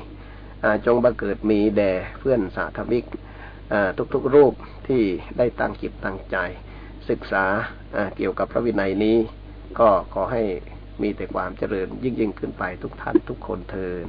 จงบังเกิดมีแด่เพื่อนสาธมิกทุกๆรูปที่ได้ตั้งจิตตั้งใจ ศึกษาเกี่ยวกับพระวินัยนี้ ก็ขอให้มีแต่ความเจริญยิ่งยิ่งขึ้นไปทุกท่านทุกคนเทิน